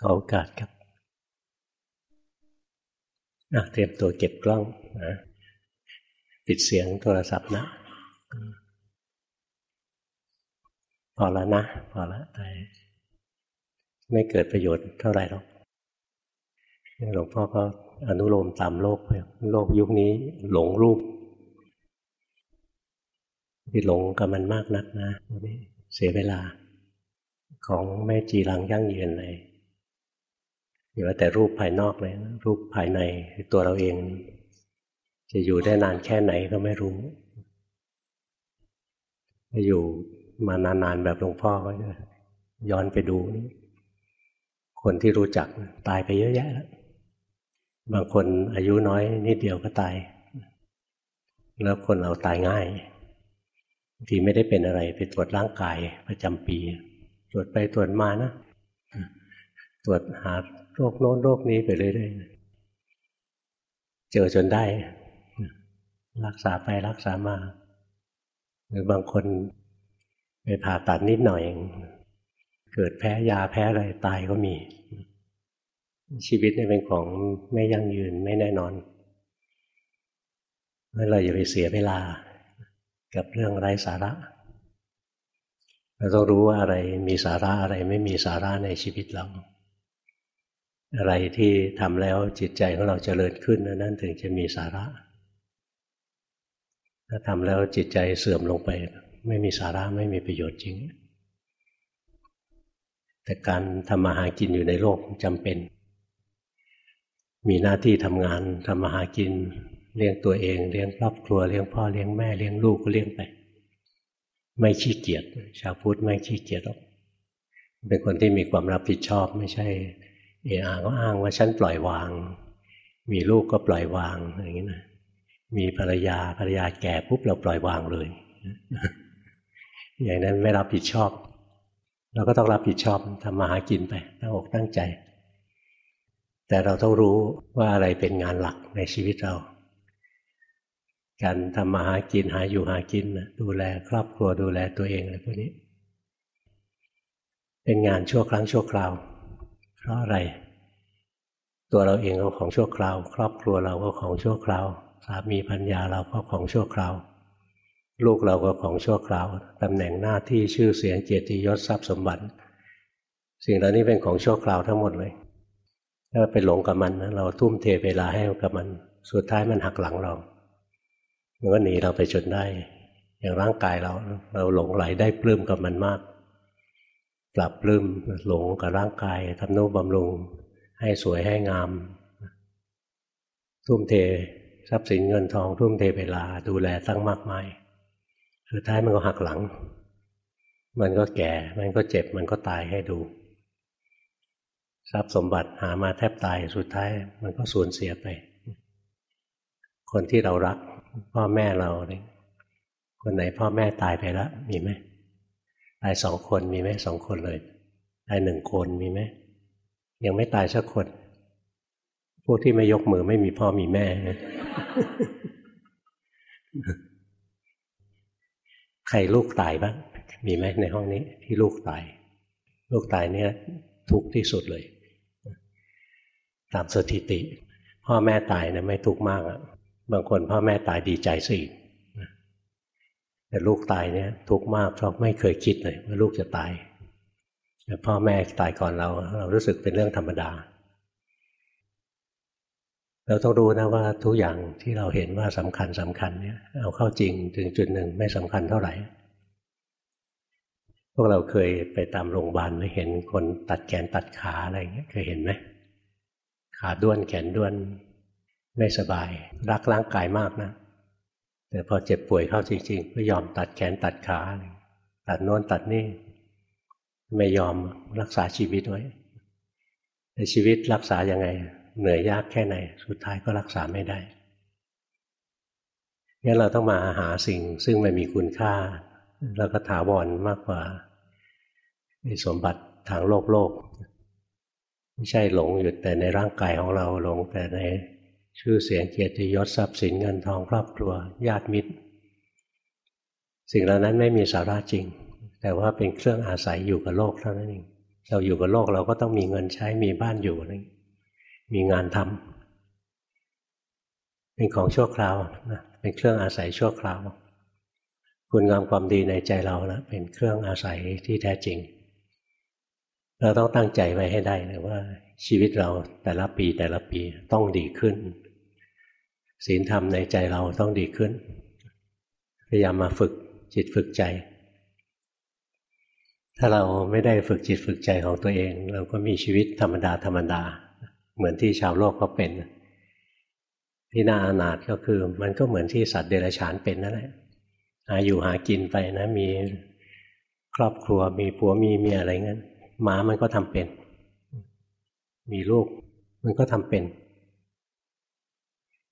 ขอโอกาสครับเตรียมตัวเก็บกล้องนะปิดเสียงโทรศัพท์นะ พอแล้วนะ พอแล้วแต่ไม่เกิดประโยชน์เท่าไหร่หรอกหลวงพ่อก็อนุโลมตามโลกไปโลกยุคนี้หลงรูปที่หลงกับมันมากนักนะนี่เสียเวลา ของแม่จีรังยั่งยืนเลย อยู่แต่รูปภายนอกเลยรูปภายในตัวเราเอง จะอยู่ได้นานแค่ไหนก็ไม่รู้อยู่มานานๆแบบหลวงพ่อก็จะย้อนไปดู คนที่รู้จักตายไปเยอะแยะแล้วบางคนอายุน้อยนิดเดียวก็ตาย แล้วคนเราตายง่ายทีไม่ได้เป็นอะไรไปตรวจร่างกายประจำปี ตรวจไปตรวจมานะ ตรวจหาโรคโน้นโรคนี้ไปเรื่อยๆเจอจนได้ รักษาไปรักษามา หรือบางคนไปผ่าตัดนิดหน่อยเกิดแพ้ยาแพ้อะไรตายก็มี ชีวิตนี่เป็นของไม่ยั่งยืนไม่แน่นอนนั่นเราอย่าไปเสียเวลา กับเรื่องไร้สาระ เราต้องรู้ว่าอะไรมีสาระอะไรไม่มีสาระในชีวิตเรา อะไรที่ทำแล้วจิตใจของเราจเจริญขึ้นนั่นถึงจะมีสาระ ถ้าทำแล้วจิตใจเสื่อมลงไป ไม่มีสาระไม่มีประโยชน์จริง แต่การทำมาหากินอยู่ในโลกจำเป็น มีหน้าที่ทำงานทำมาหากินเลี้ยงตัวเองเลี้ยงครอบครัวเลี้ยงพ่อเลี้ยงแม่เลี้ยงลูกก็เลี้ยงไป ไม่ขี้เกียจชาวพุทธไม่ขี้เกียจหรอกเป็นคนที่มีความรับผิดชอบไม่ใช่ เออาก็อ้างว่าฉันปล่อยวาง มีลูกก็ปล่อยวางอย่างนี้นะมีภรรยาภรรยาแก่ปุ๊บเราปล่อยวางเลย อย่างนั้นไม่รับผิดชอบ เราก็ต้องรับผิดชอบทำมาหากินไปตั้งอกตั้งใจ แต่เราต้องรู้ว่าอะไรเป็นงานหลักในชีวิตเรา การทำมาหากินหาอยู่หากินดูแลครอบครัวดูแลตัวเองอะไรพวกนี้ เป็นงานชั่วครั้งชั่วคราว เพราะอะไร ตัวเราเองก็ของชั่วคราว ครอบครัวเราก็ของชั่วคราวสามีพัญญาเราก็ของชั่วคราว ลูกเราก็ของชั่วคราวตำแหน่งหน้าที่ชื่อเสียงเกียรติยศทรัพย์สมบัติ สิ่งเหล่านี้เป็นของชั่วคราวทั้งหมดเลยถ้าไปหลงกับมันเราทุ่มเทเวลาให้กับมัน สุดท้ายมันหักหลังเรามันก็หนีเราไปจนได้ อย่างร่างกายเรา เราหลงไหลได้ปลื้มกับมันมาก ปรับลืมหลงกับร่างกายทำนุบำรุง ให้สวยให้งาม ทุ่มเททรัพย์สินเงินทอง ทุ่มเทเวลาดูแลตั้งมากมายสุดท้ายมันก็หักหลัง มันก็แก่ มันก็เจ็บ มันก็ตายให้ดู ทรัพย์สมบัติหามาแทบตายสุดท้าย มันก็สูญเสียไป คนที่เรารัก พ่อแม่เราเนี่ยคนไหนพ่อแม่ตายไปแล้วมีไหม ตายสองคนมีไหมสองคนเลยตายหนึ่งคนมีไหมยังไม่ตายสักคน พวกที่ไม่ยกมือไม่มีพ่อมีแม่ ใครลูกตายบ้างมีไหมในห้องนี้ ที่ลูกตาย ลูกตายเนี่ย ทุกข์ที่สุดเลย ตามสถิติ พ่อแม่ตายเนี่ยไม่ทุกข์มากอะบางคนพ่อแม่ตายดีใจสิ แต่ลูกตายเนี่ยทุกข์มากเพราะไม่เคยคิดเลยว่าลูกจะตายแต่พ่อแม่ตายก่อนเรา เรารู้สึกเป็นเรื่องธรรมดา เราต้องรู้นะว่าทุกอย่างที่เราเห็นว่าสำคัญสำคัญเนี่ยเอาเข้าจริงถึงจุดหนึ่งไม่สำคัญเท่าไหร่ พวกเราเคยไปตามโรงพยาบาลเห็นคนตัดแขนตัดขาอะไรเงี้ยเคยเห็นไหมขาด้วนแขนด้วนไม่สบาย รักร่างกายมากนะ แต่พอเจ็บป่วยเข้าจริงๆ ก็ยอมตัดแขนตัดขา ตัดโน้นตัดนี่ไม่ยอมรักษาชีวิตไว้ในชีวิตรักษายังไง เหนื่อยยากแค่ไหน สุดท้ายก็รักษาไม่ได้งั้นเราต้องมาหาสิ่งซึ่งมันมีคุณค่า แล้วก็ถาวรมากกว่าสมบัติทางโลกโลก ไม่ใช่หลงอยู่แต่ในร่างกายของเราหลงแต่ใน ชื่อเสียงเกียรติยศทรัพย์สินเงินทองครอบครัว ญาติมิตร สิ่งเหล่านั้นไม่มีสาระจริง แต่ว่าเป็นเครื่องอาศัยอยู่กับโลกเท่านั้นเองเราอยู่กับโลกเราก็ต้องมีเงินใช้มีบ้านอยู่มีงานทำเป็นของชั่วคราวนะเป็นเครื่องอาศัยชั่วคราว คุณงามความดีในใจเรานะเป็นเครื่องอาศัยที่แท้จริง เราต้องตั้งใจไว้ให้ได้นะว่าชีวิตเราแต่ละปีแต่ละปีต้องดีขึ้น ศีลธรรมในใจเราต้องดีขึ้น พยายามมาฝึกจิตฝึกใจ ถ้าเราไม่ได้ฝึกจิตฝึกใจของตัวเอง เราก็มีชีวิตธรรมดาธรรมดา เหมือนที่ชาวโลกเขาเป็น ที่น่าอนาถก็คือ มันก็เหมือนที่สัตว์เดรัจฉานเป็นนั่นแหละหาอยู่หากินไปนะมีครอบครัวมีผัวมีเมียอะไรเงี้ยหมามันก็ทำเป็น มีลูกมันก็ทำเป็น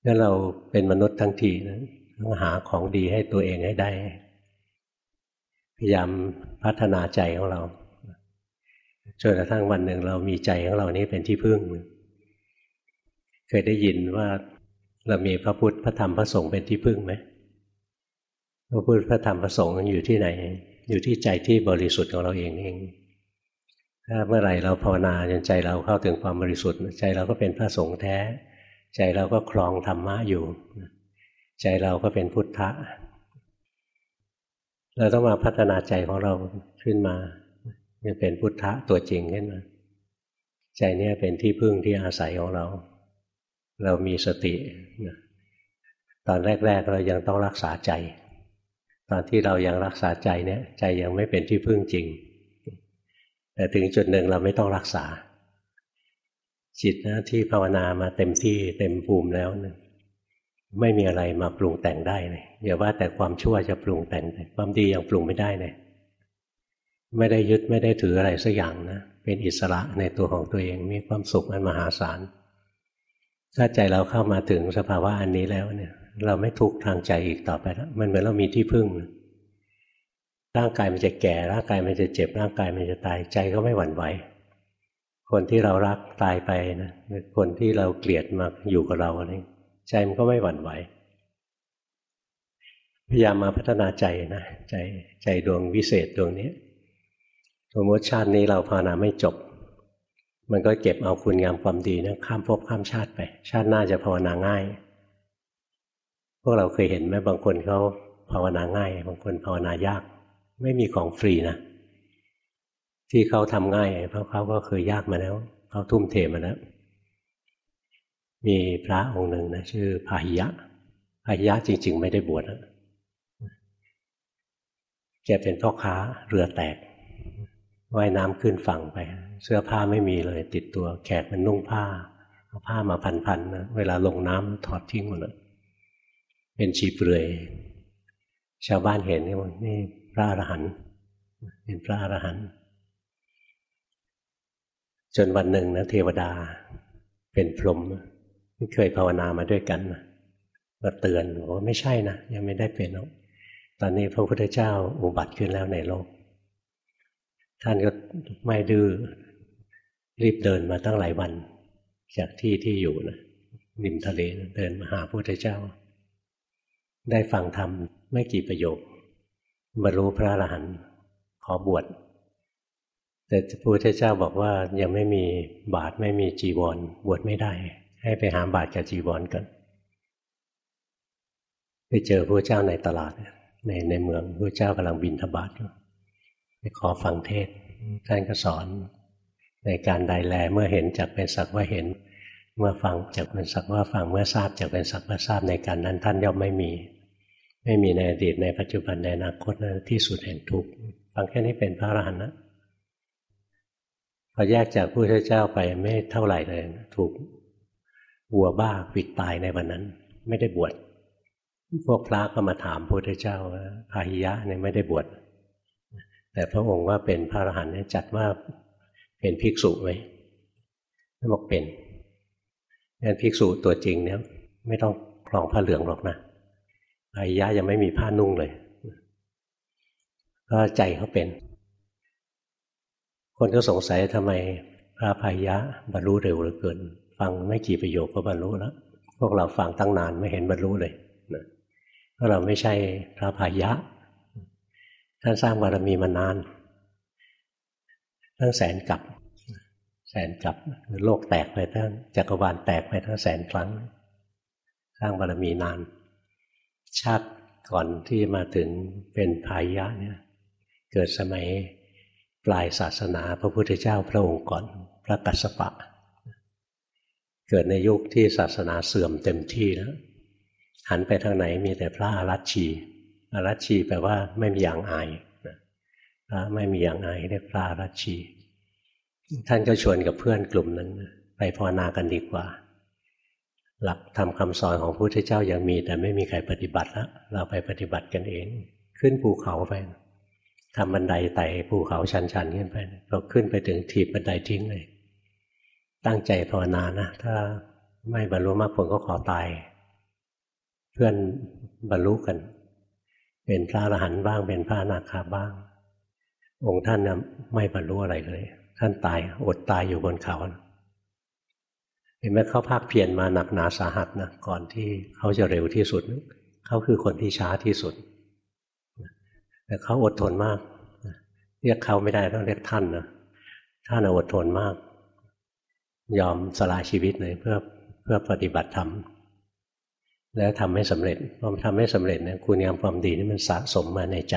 งั้นเราเป็นมนุษย์ทั้งทีนะต้องหาของดีให้ตัวเองให้ได้ พยายามพัฒนาใจของเราจนกระทั่งวันหนึ่งเรามีใจของเรานี้เป็นที่พึ่ง เคยได้ยินว่าเรามีพระพุทธพระธรรมพระสงฆ์เป็นที่พึ่งไหมพระพุทธพระธรรมพระสงฆ์อยู่ที่ไหน อยู่ที่ใจที่บริสุทธิ์ของเราเองเอง ถ้าเมื่อไหร่เราภาวนาจนใจเราเข้าถึงความบริสุทธิ์ ใจเราก็เป็นพระสงฆ์แท้ ใจเราก็คลองธรรมะอยู่ ใจเราก็เป็นพุทธะ เราต้องมาพัฒนาใจของเราขึ้นมาเป็นพุทธะตัวจริงขึ้นมา ใจนี้เป็นที่พึ่งที่อาศัยของเรา เรามีสติ ตอนแรก ๆ เรายังต้องรักษาใจ ตอนที่เรายังรักษาใจเนี่ย ใจยังไม่เป็นที่พึ่งจริง แต่ถึงจุดหนึ่งเราไม่ต้องรักษา จิตนะที่ภาวนามาเต็มที่เต็มภูมิแล้วนะไม่มีอะไรมาปรุงแต่งได้เลยอย่าว่าแต่ความชั่วจะปรุงแต่งความดียังปรุงไม่ได้เลยไม่ได้ยึดไม่ได้ถืออะไรสักอย่างนะเป็นอิสระในตัวของตัวเองมีความสุขอันมหาศาลถ้าใจเราเข้ามาถึงสภาวะอันนี้แล้วเนี่ย เราไม่ทุกข์ทางใจอีกต่อไปแล้วมันเหมือนเรามีที่พึ่งร่างกายมันจะแก่ร่างกายมันจะเจ็บร่างกายมันจะตายใจก็ไม่หวั่นไหว คนที่เรารักตายไปนะคนที่เราเกลียดมาอยู่กับเราอะไรใจมันก็ไม่หวั่นไหวพยายามมาพัฒนาใจนะใจใจดวงวิเศษดวงนี้สมมติชาตินี้เราภาวนาไม่จบ มันก็เก็บเอาคุณงามความดีนะข้ามภพข้ามชาติไป ชาติหน้าจะภาวนาง่าย พวกเราเคยเห็นไหมบางคนเขาภาวนาง่าย บางคนภาวนายาก ไม่มีของฟรีนะ ที่เขาทำง่ายเพราะเขาก็เคยยากมาแล้วเขาทุ่มเทมาแล้วมีพระองค์หนึ่งนะชื่อพาหิยะพาหิยะจริง ๆ ไม่ได้บวชนะแกเป็นพ่อค้าเรือแตกว่ายน้ำขึ้นฝั่งไป เสื้อผ้าไม่มีเลย ติดตัวแขกมันนุ่งผ้าเอาผ้ามาพันๆนะเวลาลงน้ำถอดทิ้งหมดเลยเป็นชีเปลือยชาวบ้านเห็นนี่มันนี่พระอรหันต์เป็นพระอรหันต์ จนวันหนึ่งนะเทวดา เป็นพรหมเคยภาวนามาด้วยกันมาเตือนว่าไม่ใช่นะยังไม่ได้เป็นหรอกตอนนี้พระพุทธเจ้าอุบัติขึ้นแล้วในโลก ท่านก็ไม่ดื้อรีบเดินมาตั้งหลายวัน จากที่ที่อยู่นะริมทะเลเดินมาหาพระพุทธเจ้า ได้ฟังธรรมไม่กี่ประโยคบรรลุพระอรหันต์ขอบวช แต่พระพุทธเจ้าบอกว่ายังไม่มีบาทไม่มีจีวรบวชไม่ได้ ให้ไปหาบาทกับจีวรกันไปเจอพระเจ้าในตลาดในในเมืองพระเจ้ากำลังบินทบาทไปขอฟังเทศท่านก็สอน ในการใดแลเมื่อเห็นจักเป็นสักว่าเห็น เมื่อฟังจักเป็นสักว่าฟังเมื่อทราบจักเป็นสักว่าทราบในการนั้นท่านย่อมไม่มี ไม่มีในอดีตในปัจจุบันในอนาคตที่สุดแห่งทุกข์ฟังแค่นี้เป็นพระอรหันต์นะ พอแยกจากพระพุทธเจ้าไปไม่เท่าไหร่เลย ถูกวัวบ้าปิดตายในวันนั้น ไม่ได้บวชพวกพระก็มาถามพระพุทธเจ้าว่าพาหิยะเนี่ยไม่ได้บวชแต่พระองค์ว่าเป็นพระอรหันต์เนี่ยจัดว่าเป็นภิกษุไหมไม่บอกเป็นงั้นภิกษุตัวจริงเนี่ย ไม่ต้องคลองผ้าเหลืองหรอกนะพาหิยะยังไม่มีผ้านุ่งเลย ก็ใจเขาเป็น คนก็สงสัยทำไมพระพายะบรรลุเร็วเหลือเกิน ฟังไม่กี่ประโยคก็บรรลุแล้ว พวกเราฟังตั้งนานไม่เห็นบรรลุเลยนะเพราะเราไม่ใช่พระพายะ ท่านสร้างบารมีมานานทตั้งแสนกับแสนกับโลกแตกไปตั้งจักรวาลแตกไปทั้งแสนครั้ง สร้างบารมีนาน ชาติก่อนที่มาถึงเป็นพายะเนี่ย เกิดสมัย ปลายศาสนาพระพุทธเจ้าพระองค์ก่อนพระกัสสปะ เกิดในยุคที่ศาสนาเสื่อมเต็มที่แล้วหันไปทางไหนมีแต่พระอารัชชีอารัชชีแปลว่าไม่มีอย่างอายพระไม่มีอย่างอายเรียกพระอารัชชี ท่านก็ชวนกับเพื่อนกลุ่มนั้นไปภาวนากันดีกว่า หลักทำคำสอนของพระพุทธเจ้ายังมี แต่ไม่มีใครปฏิบัติแล้วเราไปปฏิบัติกันเอง ขึ้นภูเขาไป ทำบันไดไต่ภูเขาชันๆขึ้นไปเราขึ้นไปถึงถีบบันไดทิ้งเลย ตั้งใจภาวนานะถ้าไม่บรรลุมรรคผลก็ขอตาย เพื่อนบรรลุกัน เป็นพระอรหันต์บ้าง เป็นพระอนาคาบ้าง องค์ท่านนะไม่บรรลุอะไรเลย ท่านตายอดตายอยู่บนเขาเห็นไหมเขาภาคเพียรมาหนักหนาสาหัสนะก่อนที่เขาจะเร็วที่สุด เขาคือคนที่ช้าที่สุด แต่เขาอดทนมาก เรียกเขาไม่ได้ต้องเรียกท่านนะท่านอดทนมาก ยอมสละชีวิตเลยเพื่อเพื่อปฏิบัติธรรมแล้วทำให้สำเร็จพอทำให้สำเร็จเนี่ยคุณงามความดีนี่มันสะสมมาในใจ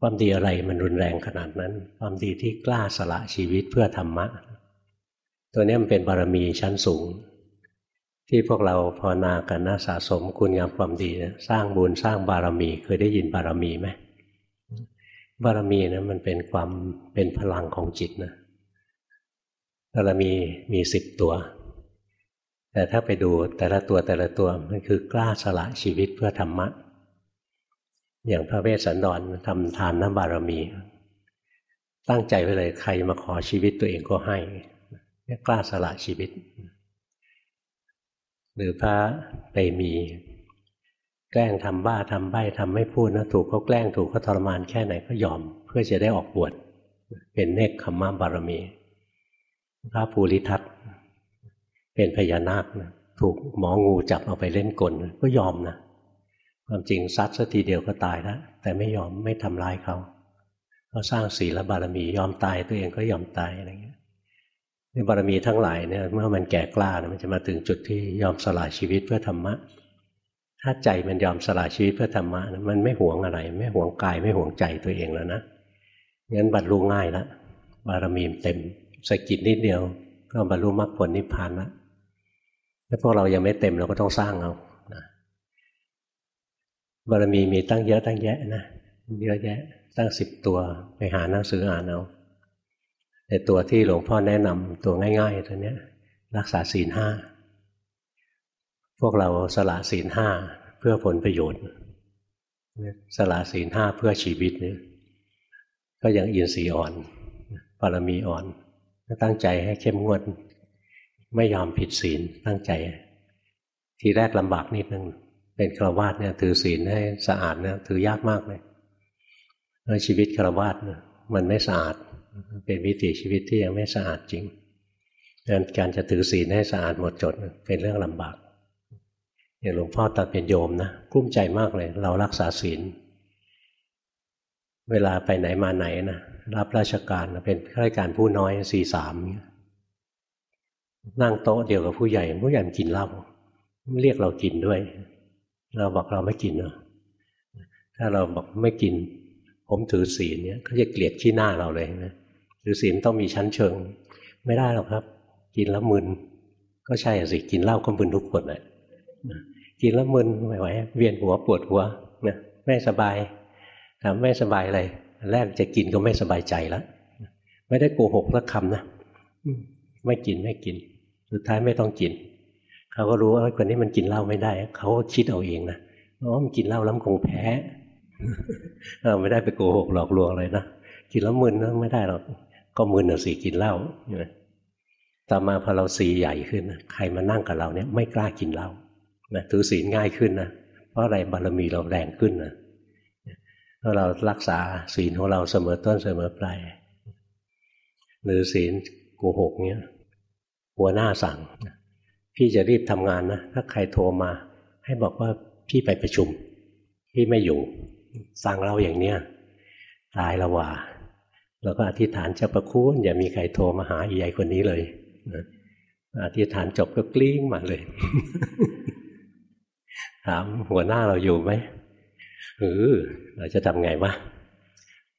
ความดีอะไรมันรุนแรงขนาดนั้น ความดีที่กล้าสละชีวิตเพื่อธรรมะ ตัวนี้มันเป็นบารมีชั้นสูง ที่พวกเราภาวนากันนะสะสมคุณงามความดีสร้างบุญสร้างบารมีเคยได้ยินบารมีไหม บารมีนะมันเป็นความเป็นพลังของจิตนะบารมีมีสิบตัว แต่ถ้าไปดูแต่ละตัวแต่ละตัวมันคือกล้าสละชีวิตเพื่อธรรมะ อย่างพระเวสสันดรทำทานน้ำบารมี ตั้งใจไว้เลยใครมาขอชีวิตตัวเองก็ให้กล้าสละชีวิต หรือพระไปมี แกล้งทำบ้าทำใบ้ทำไม่พูดนะถูกเขาแกล้งถูกเขาทรมานแค่ไหนก็ยอม เพื่อจะได้ออกบวชเป็นเนคขมมะบารมี พระภูริทัตเป็นพญานาคนะถูกหมองูจับเอาไปเล่นกลก็ยอมนะความจริงซัดสักทีเดียวก็ตายแล้วแต่ไม่ยอมไม่ทำร้ายเขาเขาสร้างศีลบารมียอมตายตัวเองก็ยอมตายอะไรเงี้ยในบารมีทั้งหลายเนี่ยเมื่อมันแก่กล้านะมันจะมาถึงจุดที่ยอมสละชีวิตเพื่อธรรมะ ถ้าใจมันยอมสละชีวิตเพื่อธรรมะมันไม่หวงอะไร ไม่หวงกายไม่หวงใจตัวเองแล้วนะงั้นบรรลุง่ายละบารมีเต็มสกิดนิดเดียว ก็บรรลุมรรคผลนิพพานละถ้าพวกเรายังไม่เต็มเราก็ต้องสร้างเอานะบารมีมีตั้งเยอะตั้งแยะนะเยอะแยะ ตั้งสิบตัวไปหาหนังสืออ่านเอาแต่ตัวที่หลวงพ่อแนะนำตัวง่ายๆตัวเนี้ย รักษาศีลห้า พวกเราสละศีลห้าเพื่อผลประโยชน์สละศีลห้าเพื่อชีวิตเนี่ยก็ยังอินทรีย์อ่อนบารมีอ่อนตั้งใจให้เข้มงวด ไม่ยอมผิดศีลตั้งใจ ทีแรกลำบากนิดนึงเป็นฆราวาสเนี่ยถือศีลให้สะอาดเนี่ยถือยากมากเลยเพราะชีวิตฆราวาสมันไม่สะอาด เป็นวิถีชีวิตที่ยังไม่สะอาดจริงดังนั้นการจะถือศีลให้สะอาดหมดจดเป็นเรื่องลำบาก อย่างหลวงพ่อตอนเป็นโยมนะกลุ้มใจมากเลย เรารักษาศีล เวลาไปไหนมาไหนนะรับราชการเป็นข้าราชการผู้น้อยสี่สามนั่งโต๊ะเดียวกับผู้ใหญ่ ผู้ใหญ่กินเหล้าเรียกเรากินด้วย เราบอกเราไม่กินเนาะถ้าเราบอกไม่กิน ผมถือศีลเนี่ยเขาจะเกลียดขี้หน้าเราเลยนะถือศีลต้องมีชั้นเชิง ไม่ได้หรอกครับ กินแล้วมึนก็ใช่สิกินเหล้าก็มึนทุกคนเลย กินแล้วมึนไม่ไหวเวียนหัวปวดหัวนะไม่สบายถามไม่สบายอะไรแรกจะกินก็ไม่สบายใจแล้วไม่ได้โกหกสักคำนะไม่กินไม่กิน สุดท้ายไม่ต้องกิน เขาก็รู้ว่าคนนี้มันกินเหล้าไม่ได้ เขาก็คิดเอาเองนะว่ามันกินเหล้าแล้วมันคงแพ้เราไม่ได้ไปโกหกหลอกลวงเลยนะกินแล้วมึนนะไม่ได้หรอกก็มึนเอาสิกินเหล้าต่อมาพอเราสีใหญ่ขึ้นใครมานั่งกับเราเนี่ยไม่กล้ากินเหล้า นะถือศีลง่ายขึ้นนะเพราะอะไรบารมีเราแรงขึ้นนะเพราะเรารักษาศีลของเราเสมอต้นเสมอปลายหรือศีลโกหกเนี้ยหัวหน้าสั่ง พี่จะรีบทำงานนะ ถ้าใครโทรมา ให้บอกว่าพี่ไปประชุม พี่ไม่อยู่ สั่งเราอย่างเนี้ยตายละว่าเราก็อธิษฐานเจะประคุณอย่ามีใครโทรมาหาอีใหญ่คนนี้เลยอธิษฐานจบก็กลิ้งมาเลย ถามหัวหน้าเราอยู่ไหมเออเราจะทำไงวะ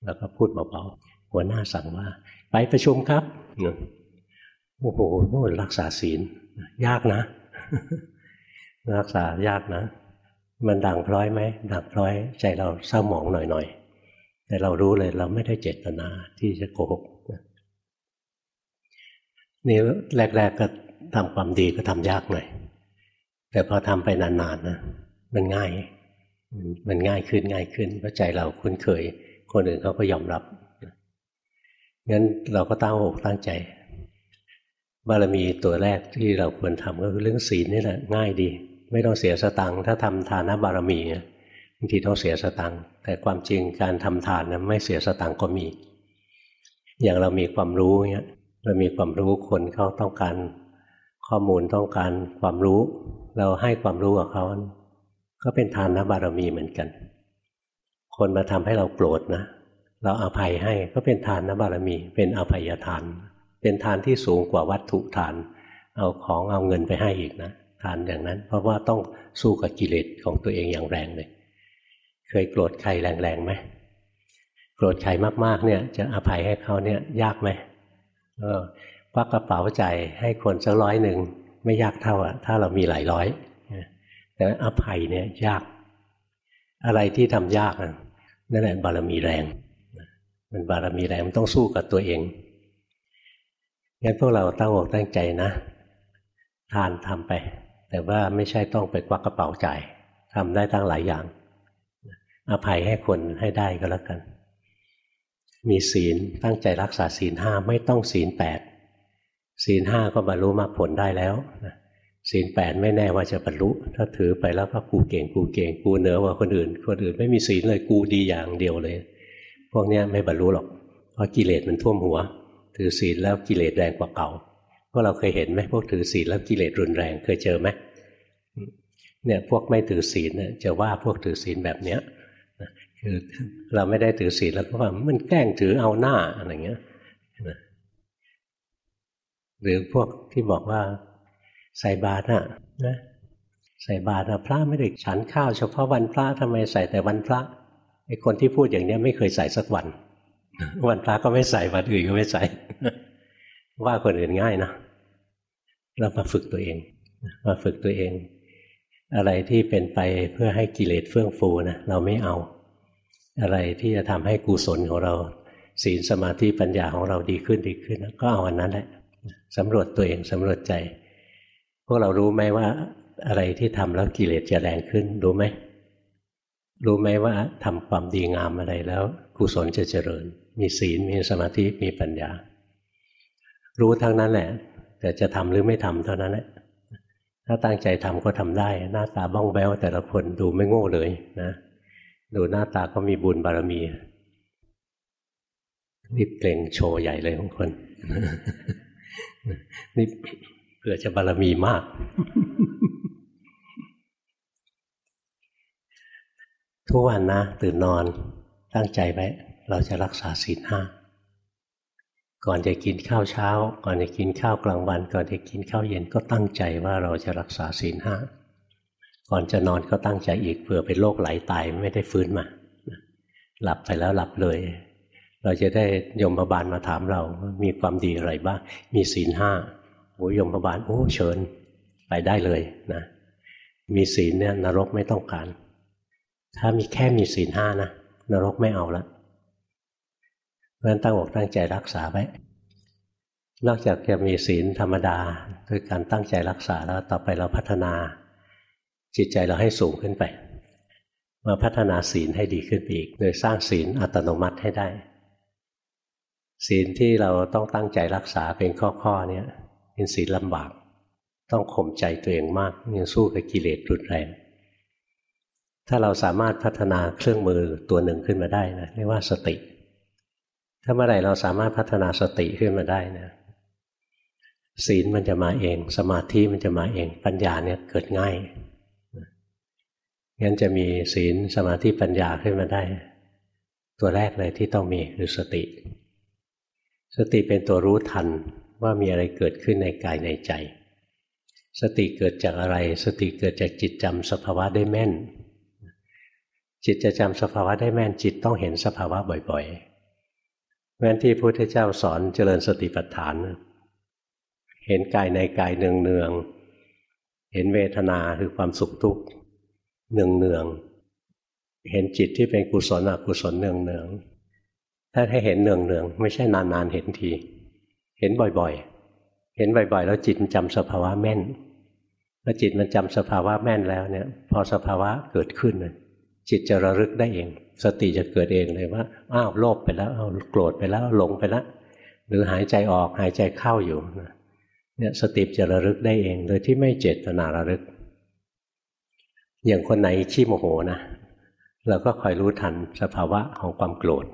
เราก็พูดเบาๆหัวหน้าสั่งว่า ไปประชุมครับโอ้โหรักษาศีล ยากนะ รักษายากนะ มันดังพร้อยไหมดังพร้อย ใจเราเศร้าหมองหน่อยๆ แต่เรารู้เลยเราไม่ได้เจตนาที่จะโกหกนี่แรกๆก็ทำความดีก็ทำยากหน่อย แต่พอทำไปนานๆนะมันง่าย มันง่ายขึ้นง่ายขึ้นเพราะใจเราคุ้นเคย คนอื่นเขาก็ยอมรับงั้นเราก็ตั้งอกตั้งใจ บารมีตัวแรกที่เราควรทำก็คือเรื่องศีลนี่แหละง่ายดี ไม่ต้องเสียสตังค์ถ้าทำทานบารมีบางทีต้องเสียสตังค์แต่ความจริงการทำทานนะไม่เสียสตังค์ก็มี อย่างเรามีความรู้เงี้ยเรามีความรู้คนเขาต้องการข้อมูลต้องการความรู้ เราให้ความรู้กับเขาก็เป็นทานนบารมีเหมือนกัน คนมาทำให้เราโกรธนะ เราอาภัยให้ก็เป็นทานนบารมี เป็นอภัยทาน เป็นทานที่สูงกว่าวัตถุทาน เอาของเอาเงินไปให้อีกนะ ทานอย่างนั้น เพราะว่าต้องสู้กับกิเลสของตัวเองอย่างแรงเลย เคยโกรธใครแรงๆไหมโกรธใครมากๆเนี่ย จะอภัยให้เขาเนี่ยยากไหมเออควักกระเป๋าใจให้คนสักร้อยหนึ่ง ไม่ยากเท่าอะถ้าเรามีหลายร้อยแต่อภัยเนี่ยยาก อะไรที่ทำยากนั่นแหละบารมีแรง มันบารมีแรงมันต้องสู้กับตัวเองงั้นพวกเราตั้งอกตั้งใจนะ ทานทำไป แต่ว่าไม่ใช่ต้องไปควักกระเป๋าจ่ายทำได้ตั้งหลายอย่าง อภัยให้คนให้ได้ก็แล้วกัน มีศีลตั้งใจรักษาศีลห้าไม่ต้องศีลแปด ศีลห้าก็บรรลุมรรคผลได้แล้วศีลแปดไม่แน่ว่าจะบรรลุ ถ้าถือไปแล้วก็กูเก่งกูเก่งกูเหนือกว่าคนอื่น คนอื่นไม่มีศีลเลยกูดีอย่างเดียวเลย พวกนี้ไม่บรรลุหรอก เพราะกิเลสมันท่วมหัว ถือศีลแล้วกิเลสแรงกว่าเก่าพวกเราเคยเห็นไหมพวกถือศีลแล้วกิเลสรุนแรงเคยเจอไหมเนี่ยพวกไม่ถือศีลเนี่ยจะว่าพวกถือศีลแบบเนี้ยคือเราไม่ได้ถือศีลแล้วก็ว่ามันแกล้งถือเอาหน้าอะไรเงี้ย หรือพวกที่บอกว่าใส่บาตรน่ะนะใส่บาตรพระไม่ได้ฉันข้าวเฉพาะวันพระทำไมใส่แต่วันพระไอ้คนที่พูดอย่างนี้ไม่เคยใส่สักวัน วันพระก็ไม่ใส่วันอื่นก็ไม่ใส่ ว่าคนอื่นง่ายนะเรามาฝึกตัวเอง มาฝึกตัวเอง อะไรที่เป็นไปเพื่อให้กิเลสเฟื่องฟูนะเราไม่เอา อะไรที่จะทำให้กุศลของเรา ศีลสมาธิปัญญาของเราดีขึ้นดีขึ้น ก็เอาอันนั้นแหละ สำรวจตัวเองสำรวจใจ พวกเรารู้ไหมว่า อะไรที่ทำแล้วกิเลสจะแรงขึ้น รู้ไหม รู้ไหมว่าทำความดีงามอะไรแล้วกุศลจะเจริญ มีศีลมีสมาธิมีปัญญา รู้ทั้งนั้นแหละ แต่จะทำหรือไม่ทำเท่านั้นแหละถ้าตั้งใจทำก็ทำได้ หน้าตาบ้องแบ้วแต่ละคนดูไม่โง่เลยนะ ดูหน้าตาก็มีบุญบารมีรีบเกรงโชว์ใหญ่เลยของคน นี่เผื่อจะบารมีมาก ทุกวันนะ ตื่นนอนตั้งใจไว้ เราจะรักษาศีลห้าก่อนจะกินข้าวเช้า ก่อนจะกินข้าวกลางวัน ก่อนจะกินข้าวเย็นก็ตั้งใจว่าเราจะรักษาศีลห้าก่อนจะนอนก็ตั้งใจอีกเผื่อเป็นโรคไหลตายไม่ได้ฟื้นมาหลับไปแล้วหลับเลย เราจะได้ยมบาลมาถามเรา มีความดีอะไรบ้าง มีศีลห้าโอ้ยมบาลโอ้เชิญไปได้เลยนะ มีศีลเนี่ยนรกไม่ต้องการ ถ้ามีแค่มีศีลห้านะนรกไม่เอาละเพราะฉะนั้นตั้งอกตั้งใจรักษาไว้ นอกจากจะมีศีลธรรมดาด้วยการตั้งใจรักษาแล้วต่อไปเราพัฒนา จิตใจเราให้สูงขึ้นไป มาพัฒนาศีลให้ดีขึ้นไปอีก โดยสร้างศีลอัตโนมัติให้ได้ ศีลที่เราต้องตั้งใจรักษาเป็นข้อๆเนี่ยเป็นศีลลำบาก ต้องข่มใจตัวเองมากยังสู้กับกิเลสรุนแรงถ้าเราสามารถพัฒนาเครื่องมือตัวหนึ่งขึ้นมาได้นะเรียกว่าสติ ถ้าเมื่อไหร่เราสามารถพัฒนาสติขึ้นมาได้นะศีลมันจะมาเอง สมาธิมันจะมาเอง ปัญญาเนี่ยเกิดง่ายงั้นจะมีศีลสมาธิปัญญาขึ้นมาได้ ตัวแรกเลยที่ต้องมีคือสติ สติเป็นตัวรู้ทันว่ามีอะไรเกิดขึ้นในกายในใจ สติเกิดจากอะไร สติเกิดจากจิตจำสภาวะได้แม่น จิตจะจำสภาวะได้แม่น จิตต้องเห็นสภาวะบ่อยๆแม้นที่พระพุทธเจ้าสอนเจริญสติปัฏฐาน เห็นกายในกายเนืองๆเห็นเวทนาคือความสุขทุกข์เนืองๆเห็นจิตที่เป็นกุศลอกุศลเนืองๆ ถ้าให้เห็นเนืองๆไม่ใช่นานๆเห็นที เห็นบ่อยๆ เห็นบ่อยๆ แล้วจิตจำสภาวะแม่นเมื่อจิตมันจำสภาวะแม่นแล้วเนี่ย พอสภาวะเกิดขึ้นจิตจะระลึกได้เอง สติจะเกิดเองเลยว่าอ้าวโลภไปแล้วเอาโกรธไปแล้วหลงไปแล้วหรือหายใจออกหายใจเข้าอยู่เนี่ยสติจะระลึกได้เอง โดยที่ไม่เจตนาระลึก อย่างคนไหนขี้โมโหนะเราก็คอยรู้ทันสภาวะของความโกรธ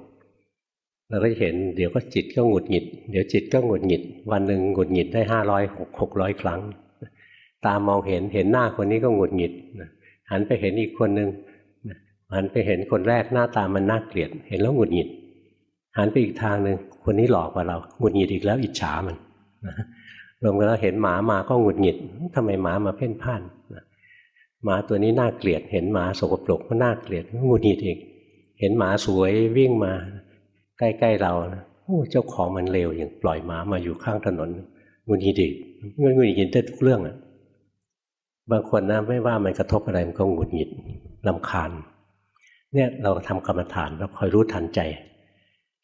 เราก็เห็นเดี๋ยวก็จิตก็หงุดหงิด เดี๋ยวจิตก็หงุดหงิด วันหนึ่งหงุดหงิดได้ห้าร้อยหกร้อยครั้ง ตามองเห็นเห็นหน้าคนนี้ก็หงุดหงิดหันไปเห็นอีกคนหนึ่งหันไปเห็นคนแรกหน้าตามันน่าเกลียด เห็นแล้วหงุดหงิดหันไปอีกทางหนึ่งคนนี้หลอกกว่าเราหงุดหงิดอีกแล้วอิจฉามันรวมกันแล้วเห็นหมามาก็หงุดหงิดทำไมหมามาเพ่นพ่านหมาตัวนี้น่าเกลียด เห็นหมาสกปรกก็น่าเกลียดหงุดหงิดอีก เห็นหมาสวยวิ่งมา ใกล้ๆเราโอ้เจ้าของมันเลวอย่างปล่อยหมามาอยู่ข้างถนนงุนหิดอีกงุนหิดได้ทุกเรื่องอะบางคนนะไม่ว่ามันกระทบอะไรมันก็หงุดหงิดลำคาญ เนี่ยเราทำกรรมฐานเราคอยรู้ทันใจ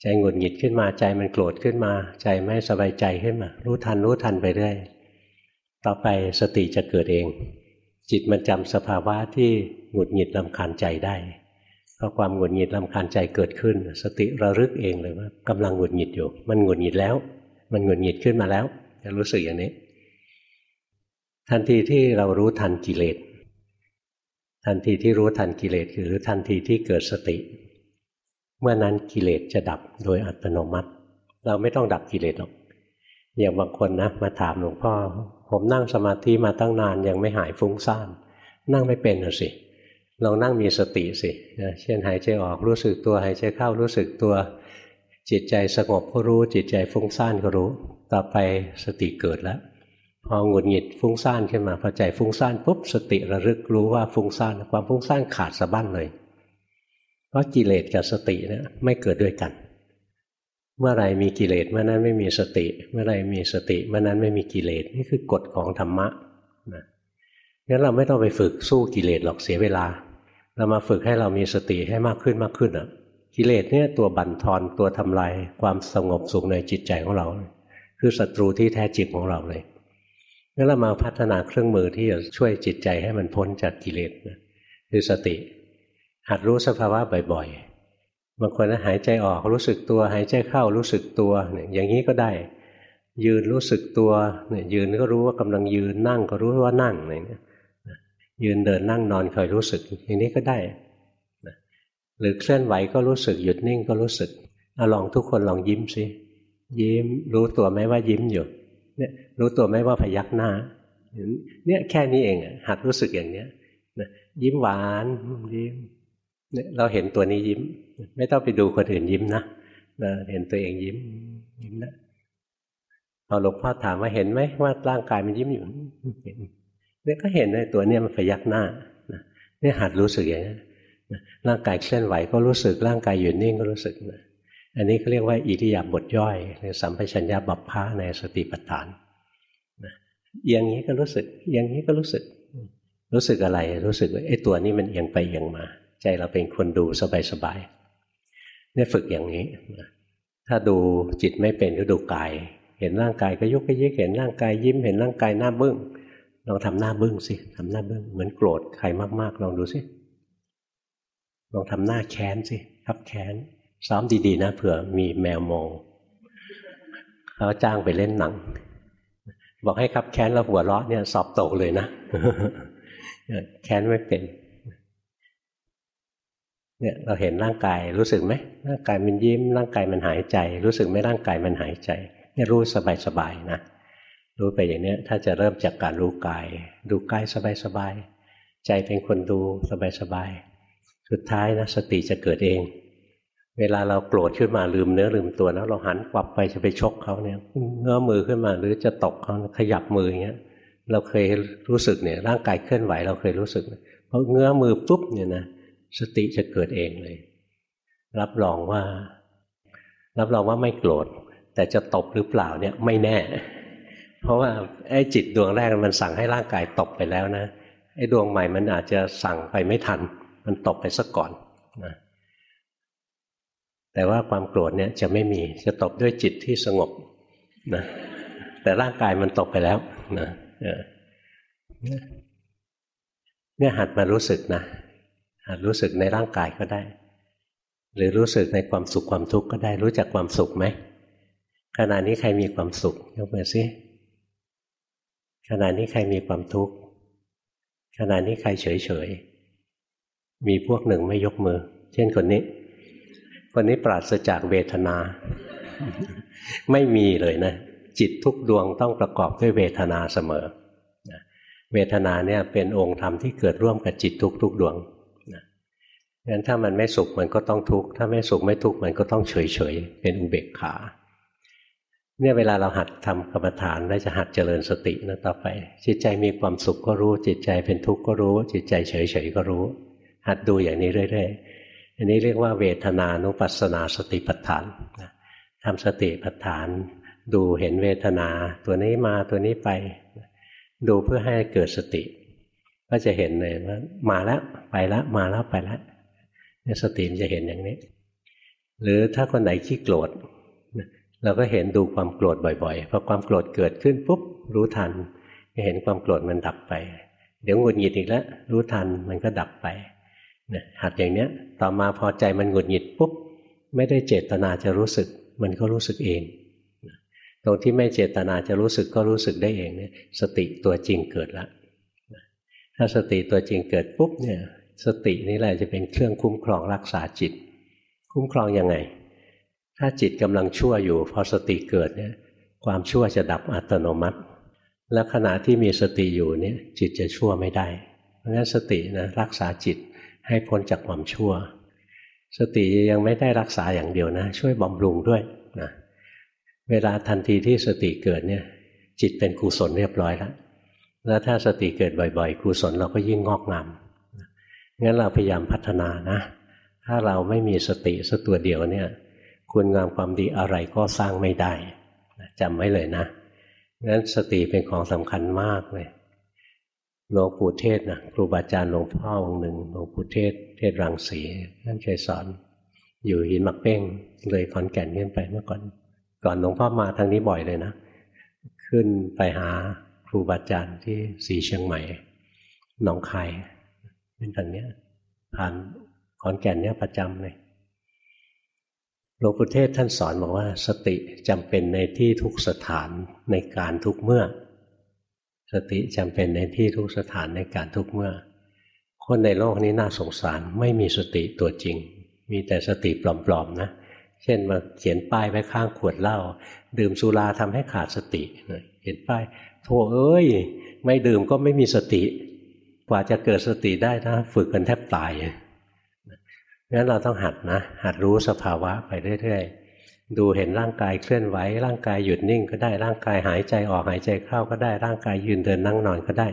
ใจหงุดหงิดขึ้นมาใจมันโกรธขึ้นมา ใจไม่สบายใจขึ้นมา รู้ทันรู้ทันไปเรื่อยต่อไปสติจะเกิดเอง จิตมันจำสภาวะที่หงุดหงิดลำคาญใจได้ พอความหงุดหงิดลำคาญใจเกิดขึ้น สติระลึกเองเลยว่ากำลังหงุดหงิดอยู่ มันหงุดหงิดแล้ว มันหงุดหงิดขึ้นมาแล้วจะรู้สึกอย่างนี้ ทันทีที่เรารู้ทันกิเลสทันทีที่รู้ทันกิเลสคือหรือทันทีที่เกิดสติ เมื่อนั้นกิเลสจะดับโดยอัตโนมัติ เราไม่ต้องดับกิเลสหรอกอย่างบางคนนะมาถามหลวงพ่อ ผมนั่งสมาธิมาตั้งนานยังไม่หายฟุ้งซ่านนั่งไม่เป็นหรอสิ ลองนั่งมีสติสิเช่นหายใจออกรู้สึกตัวหายใจเข้ารู้สึกตัว จิตใจสงบก็รู้ จิตใจฟุ้งซ่านก็รู้ ต่อไปสติเกิดแล้วพอหงุดหงิดฟุ้งซ่านขึ้นมาพอใจฟุ้งซ่านปุ๊บสติระลึกรู้ว่าฟุ้งซ่านความฟุ้งซ่านขาดสะบั้นเลย เพราะกิเลสกับสติเนี่ยไม่เกิดด้วยกัน เมื่อไรมีกิเลสเมื่อนั้นไม่มีสติ เมื่อไรมีสติเมื่อนั้นไม่มีกิเลสนี่คือกฎของธรรมะนะงั้นเราไม่ต้องไปฝึกสู้กิเลสหรอกเสียเวลา เรามาฝึกให้เรามีสติให้มากขึ้นมากขึ้นอะ กิเลสเนี่ยตัวบั่นทอนตัวทำลายความสงบสุขในจิตใจของเรา คือศัตรูที่แท้จริงของเราเลยงั้นเรามาพัฒนาเครื่องมือที่จะช่วยจิตใจให้มันพ้นจากกิเลสนะคือสติ หัดรู้สภาวะบ่อยๆบางคนนะหายใจออกรู้สึกตัว หายใจเข้ารู้สึกตัวเนี่ยอย่างนี้ก็ได้ ยืนรู้สึกตัวเนี่ยยืนก็รู้ว่ากำลังยืนนั่งก็รู้ว่านั่งอะไรเนี่ย ยืนเดินนั่งนอนคอยรู้สึก อย่างนี้ก็ได้นะหรือเคลื่อนไหวก็รู้สึกหยุดนิ่งก็รู้สึกเอาลองทุกคนลองยิ้มสิยิ้มรู้ตัวไหมว่ายิ้มอยู่เนี่ยรู้ตัวไหมว่าพยักหน้าเนี่ยแค่นี้เองหัดรู้สึกอย่างเนี้ยนะยิ้มหวานยิ้มเนี่ยเราเห็นตัวนี้ยิ้ม ไม่ต้องไปดูคนอื่นยิ้มนะนะเห็นตัวเองยิ้มยิ้มนะพอหลวงพ่อถามว่าเห็นไหมว่าร่างกายมันยิ้มอยู่เห็น เนี่ยก็เห็นในตัวเนี่ยมันพยักหน้าเนี่ยหัดรู้สึกอย่างนี้ร่างกายเคลื่อนไหวก็รู้สึกร่างกายหยุดนิ่งก็รู้สึกนะอันนี้เขาเรียกว่าอิริยาบถย่อยหรือสัมปชัญญะบัพพะในสติปัฏฐานนะอย่างนี้ก็รู้สึกอย่างนี้ก็รู้สึก รู้สึกอะไร รู้สึกว่าไอ้ตัวนี้มันเอียงไปเอียงมา ใจเราเป็นคนดูสบายๆเนี่ยฝึกอย่างนี้ ถ้าดูจิตไม่เป็นก็ดูกาย เห็นร่างกายก็ยุกก็ยิกเห็นร่างกายยิ้ม เห็นร่างกายหน้าบึ้ง ลองทำหน้าบึ้งสิทำหน้าบึ้งเหมือนโกรธใครมาก ๆ ลองดูสิลองทำหน้าแค้นสิครับแค้นซ้อมดีๆนะเผื่อมีแมวมองเขาจ้างไปเล่นหนัง บอกให้ครับแค้นแล้วหัวเราะเนี่ยสอบตกเลยนะแค้นไม่เป็นเนี่ยเราเห็นร่างกายรู้สึกไหมร่างกายมันยิ้มร่างกายมันหายใจ รู้สึกไหมร่างกายมันหายใจเนี่ยรู้สบายๆนะ รู้ไปอย่างนี้ถ้าจะเริ่มจากการรู้กาย ดูกายสบายๆใจเป็นคนดูสบายๆสุดท้ายนะสติจะเกิดเอง เวลาเราโกรธขึ้นมาลืมเนื้อลืมตัวนะเราหันกลับไปจะไปชกเขาเนี่ยเงื้อมือขึ้นมาหรือจะตกเขาขยับมืออย่างเงี้ยเราเคยรู้สึกเนี่ยร่างกายเคลื่อนไหวเราเคยรู้สึกเพราะเงื้อมือปุ๊บเนี่ยนะสติจะเกิดเองเลย รับรองว่า รับรองว่าไม่โกรธแต่จะตบหรือเปล่าเนี่ยไม่แน่ เพราะว่าไอ้จิตดวงแรกมันสั่งให้ร่างกายตบไปแล้วนะไอ้ดวงใหม่มันอาจจะสั่งไปไม่ทัน มันตบไปซะก่อนนะแต่ว่าความโกรธเนี่ยจะไม่มีจะตบด้วยจิตที่สงบนะแต่ร่างกายมันตกไปแล้วนะเนี่ยหัดมารู้สึกนะหัดรู้สึกในร่างกายก็ได้ หรือรู้สึกในความสุขความทุกข์ก็ได้รู้จักความสุขไหมขณะนี้ใครมีความสุขยกมือซิ ขณะนี้ใครมีความทุกข์ขณะนี้ใครเฉยเฉยมีพวกหนึ่งไม่ยกมือ เช่นคนนี้ คนนี้ปราศจากเวทนา ไม่มีเลยนะ จิตทุกดวงต้องประกอบด้วยเวทนาเสมอ เวทนาเนี่ยเป็นองค์ธรรมที่เกิดร่วมกับจิตทุกทุกดวงงั้นถ้ามันไม่สุขมันก็ต้องทุกข์ถ้าไม่สุขไม่ทุกข์มันก็ต้องเฉยเฉยเป็นอุเบกขา เนี่ยเวลาเราหัดทำกรรมฐานแล้วจะหัดเจริญสตินะต่อไป จิตใจมีความสุขก็รู้ จิตใจเป็นทุกข์ก็รู้ จิตใจเฉยเฉยก็รู้ หัดดูอย่างนี้เรื่อยๆอันนี้เรียกว่าเวทนานุปัสสนาสติปัฏฐานทำสติปัฏฐาน ดูเห็นเวทนา ตัวนี้มาตัวนี้ไป ดูเพื่อให้เกิดสติ ก็จะเห็นเลยว่ามาแล้วไปแล้วมาแล้วไปแล้วเนี่ยสติมันจะเห็นอย่างนี้ หรือถ้าคนไหนขี้โกรธ เราก็เห็นดูความโกรธบ่อยๆพอความโกรธเกิดขึ้นปุ๊บรู้ทันเห็นความโกรธมันดับไป เดี๋ยวหงุดหงิดอีกแล้วรู้ทันมันก็ดับไปนะหัดอย่างเนี้ยต่อมาพอใจมันหงุดหงิดปุ๊บไม่ได้เจตนาจะรู้สึก มันก็รู้สึกเองตรงที่ไม่เจตนาจะรู้สึกก็รู้สึกได้เองเนี่ยสติตัวจริงเกิดล้วถ้าสติตัวจริงเกิดปุ๊บเนี่ยสตินี่แหละจะเป็นเครื่องคุ้มครองรักษาจิต คุ้มครองยังไง ถ้าจิตกำลังชั่วอยู่ พอสติเกิดเนี่ย ความชั่วจะดับอัตโนมัติ และขณะที่มีสติอยู่เนี่ยจิตจะชั่วไม่ได้ เพราะฉะนั้นสตินะรักษาจิตให้พ้นจากความชั่ว สติยังไม่ได้รักษาอย่างเดียวนะ ช่วยบำรุงด้วยนะเวลาทันทีที่สติเกิดเนี่ย จิตเป็นกุศลเรียบร้อยแล้วแล้วถ้าสติเกิดบ่อยๆกุศลเราก็ยิ่งงอกงามงั้นเราพยายามพัฒนานะ ถ้าเราไม่มีสติสัตัวเดียวเนี่ย คุณงามความดีอะไรก็สร้างไม่ได้จำไว้เลยนะงั้นสติเป็นของสำคัญมากเลยหลวงปู่เทศนะครูบาอาจารย์หลวงพ่อองค์หนึ่งหลวงปู่เทศ เทศรังสีท่านเคยสอน อยู่หินมักเป้งเลยขอนแก่นขึ้นไปเมื่อก่อน ก่อนหลวงพ่อมาทางนี้บ่อยเลยนะ ขึ้นไปหาครูบาอาจารย์ที่สีเชียงใหม่หนองคายเป็นทางเนี้ยผ่านขอนแก่นเนี้ยประจำเลย หลวงปู่เทศท่านสอนบอกว่า สติจำเป็นในที่ทุกสถานในการทุกเมื่อ สติจำเป็นในที่ทุกสถานในการทุกเมื่อ คนในโลกนี้น่าสงสารไม่มีสติตัวจริง มีแต่สติปลอมๆนะ เช่นมาเขียนป้ายไว้ข้างขวดเหล้าดื่มสุราทำให้ขาดสติเขียนป้ายโธ่เอ้ย ไม่ดื่มก็ไม่มีสติ กว่าจะเกิดสติได้นะฝึกกันแทบตาย งั้นเราต้องหัดนะ หัดรู้สภาวะไปเรื่อยๆ ดูเห็นร่างกายเคลื่อนไหว ร่างกายหยุดนิ่งก็ได้ ร่างกายหายใจออกหายใจเข้าก็ได้ ร่างกายยืนเดินนั่งนอนก็ได้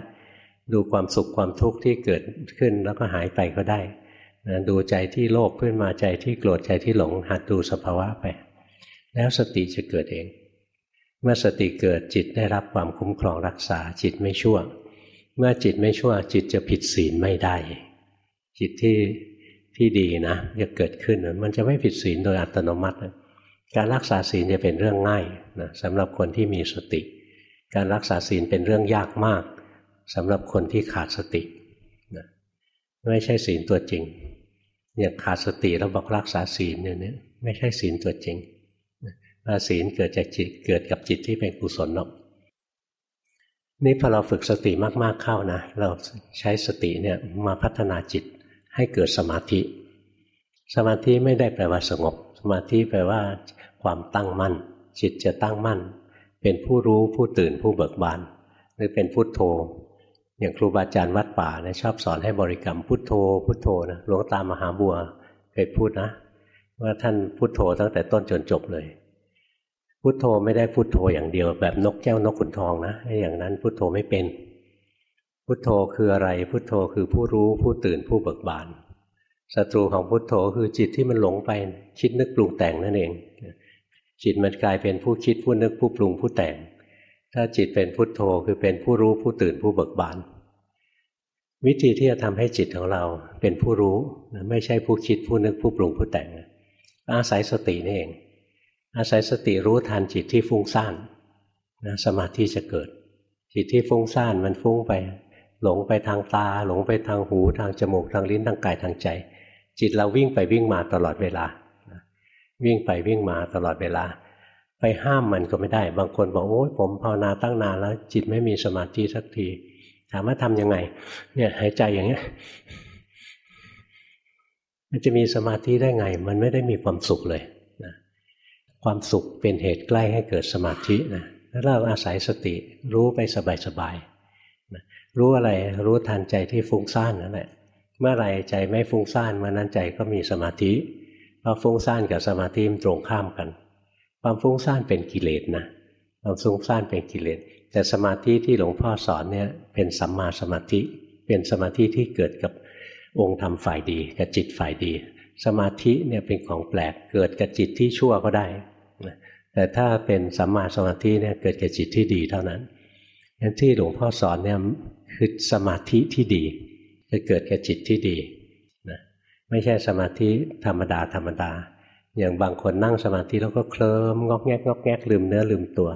ดูความสุขความทุกข์ที่เกิดขึ้นแล้วก็หายไปก็ได้นะดูใจที่โลภขึ้นมาใจที่โกรธใจที่หลง หัดดูสภาวะไป แล้วสติจะเกิดเอง เมื่อสติเกิดจิตได้รับความคุ้มครองรักษาจิตไม่ชั่ว เมื่อจิตไม่ชั่วจิตจะผิดศีลไม่ได้ จิตที่ ที่ดีนะจะเกิดขึ้นมันจะไม่ผิดศีลโดยอัตโนมัติ การรักษาศีลจะเป็นเรื่องง่ายนะสำหรับคนที่มีสติ การรักษาศีลเป็นเรื่องยากมากสำหรับคนที่ขาดสตินะไม่ใช่ศีลตัวจริงเนี่ยขาดสติแล้วบอกรักษาศีลเนี่ยไม่ใช่ศีลตัวจริงศีลเกิดจากจิตเกิดกับจิตที่เป็นกุศลหรอกนี่พอเราฝึกสติมากๆเข้านะ เราใช้สติเนี่ยมาพัฒนาจิต ให้เกิดสมาธิ สมาธิไม่ได้แปลว่าสงบ สมาธิแปลว่า ความตั้งมั่น จิตจะตั้งมั่น เป็นผู้รู้ผู้ตื่นผู้เบิกบาน หรือเป็นพุทโธ อย่างครูบาอาจารย์วัดป่าเนี่ยชอบสอนให้บริกรรมพุทโธ พุทโธนะหลวงตามหาบัวเคยพูดนะ ว่าท่านพุโทโธตั้งแต่ต้นจนจบเลยพุโทโธไม่ได้พุโทโธอย่างเดียวแบบนกแก้วนกขุนทองนะอย่างนั้นพุโทโธไม่เป็น พุทโธคืออะไร พุทโธคือผู้รู้ผู้ตื่นผู้เบิกบานศัตรูของพุทโธคือจิตที่มันหลงไปคิดนึกปรุงแต่งนั่นเอง จิตมันกลายเป็นผู้คิดผู้นึกผู้ปรุงผู้แต่ง ถ้าจิตเป็นพุทโธคือเป็นผู้รู้ผู้ตื่นผู้เบิกบาน วิธีที่จะทำให้จิตของเราเป็นผู้รู้ไม่ใช่ผู้คิดผู้นึกผู้ปรุงผู้แต่ง อาศัยสตินี่เอง อาศัยสติรู้ทันจิตที่ฟุ้งซ่านนะสมาธิจะเกิด จิตที่ฟุ้งซ่านมันฟุ้งไป หลงไปทางตา หลงไปทางหูทางจมูกทางลิ้นทางกายทางใจ จิตเราวิ่งไปวิ่งมาตลอดเวลา วิ่งไปวิ่งมาตลอดเวลา ไปห้ามมันก็ไม่ได้ บางคนบอกโอ้ยผมภาวนาตั้งนานแล้ว จิตไม่มีสมาธิสักทีถามว่าทำยังไง เนี่ยหายใจอย่างเงี้ยมันจะมีสมาธิได้ไง มันไม่ได้มีความสุขเลยนะความสุขเป็นเหตุใกล้ให้เกิดสมาธินะแล้วเราอาศัยสติรู้ไปสบายๆ รู้อะไรรู้ทันใจที่ฟุ้งซ่านนั่นแหละเมื่อไรใจไม่ฟุ้งซ่านเมื่อนั้นใจก็มีสมาธิเพราะฟุ้งซ่านกับสมาธิมันตรงข้ามกัน ความฟุ้งซ่านเป็นกิเลสนะความฟุ้งซ่านเป็นกิเลสแต่สมาธิที่หลวงพ่อสอนเนี่ยเป็นสัมมาสมาธิ เป็นสมาธิที่เกิดกับองค์ธรรมฝ่ายดีกับจิตฝ่ายดี สมาธิเนี่ยเป็นของแปลกเกิดกับจิตที่ชั่วก็ได้แต่ถ้าเป็นสัมมาสมาธิเนี่ยเกิดกับจิตที่ดีเท่านั้นงั้นที่หลวงพ่อสอนเนี่ย คือสมาธิที่ดีจะเกิดกับจิตที่ดีนะไม่ใช่สมาธิธรรมดาธรรมดา อย่างบางคนนั่งสมาธิแล้วก็เคลิ้มงอกแงกงอกแงกลืมเนื้อลืมตัว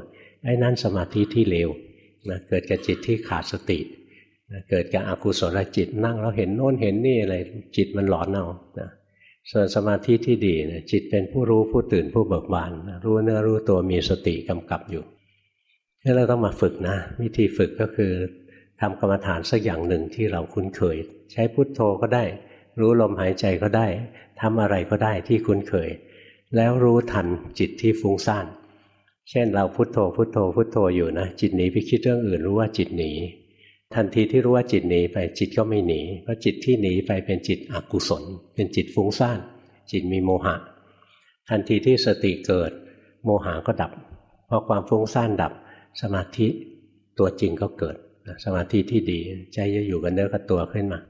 ไอ้นั่นสมาธิที่เลวนะเกิดกับจิตที่ขาดสตินะเกิดกับอกุศลจิตนั่งแล้วเห็นโน่นเห็นนี่อะไรจิตมันหลอนเอานะส่วนสมาธิที่ดีนะจิตเป็นผู้รู้ผู้ตื่นผู้เบิกบานนะรู้เนื้อรู้ตัวมีสติกำกับอยู่นี่เราต้องมาฝึกนะ วิธีฝึกก็คือ ทำกรรมฐานสักอย่างหนึ่งที่เราคุ้นเคย ใช้พุทโธก็ได้ รู้ลมหายใจก็ได้ทำอะไรก็ได้ที่คุ้นเคย แล้วรู้ทันจิตที่ฟุ้งซ่านเช่นเราพุทโธพุทโธพุทโธอยู่นะจิตหนีไปคิดเรื่องอื่นรู้ว่าจิตหนี ทันทีที่รู้ว่าจิตหนีไปจิตก็ไม่หนีเพราะจิตที่หนีไปเป็นจิตอกุศล เป็นจิตฟุ้งซ่าน จิตมีโมหะ ทันทีที่สติเกิด โมหะก็ดับพอความฟุ้งซ่านดับ สมาธิตัวจริงก็เกิด สมาธิที่ดีใจจะอยู่กับเนื้อกับตัวขึ้นมา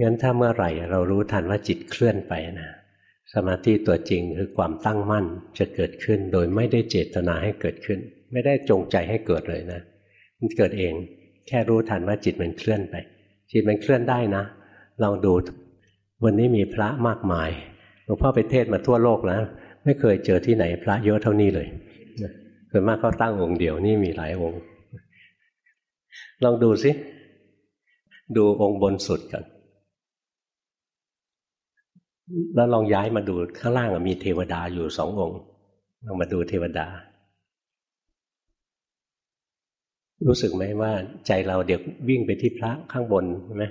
งั้นถ้าเมื่อไหร่เรารู้ทันว่าจิตเคลื่อนไปนะสมาธิตัวจริงคือความตั้งมั่นจะเกิดขึ้น โดยไม่ได้เจตนาให้เกิดขึ้น ไม่ได้จงใจให้เกิดเลยนะ มันเกิดเอง แค่รู้ทันว่าจิตมันเคลื่อนไป จิตมันเคลื่อนได้นะ ลองดูวันนี้มีพระมากมายหลวงพ่อไปเทศมาทั่วโลกแล้วไม่เคยเจอที่ไหนพระเยอะเท่านี้เลยส่วนมากเขาตั้งองค์เดียวนี่มีหลายองค์ ลองดูสิ ดูองค์บนสุดกัน แล้วลองย้ายมาดูข้างล่างมีเทวดาอยู่สององค์ ลองมาดูเทวดา รู้สึกไหมว่า ใจเราเดี๋ยววิ่งไปที่พระข้างบนใช่ไหม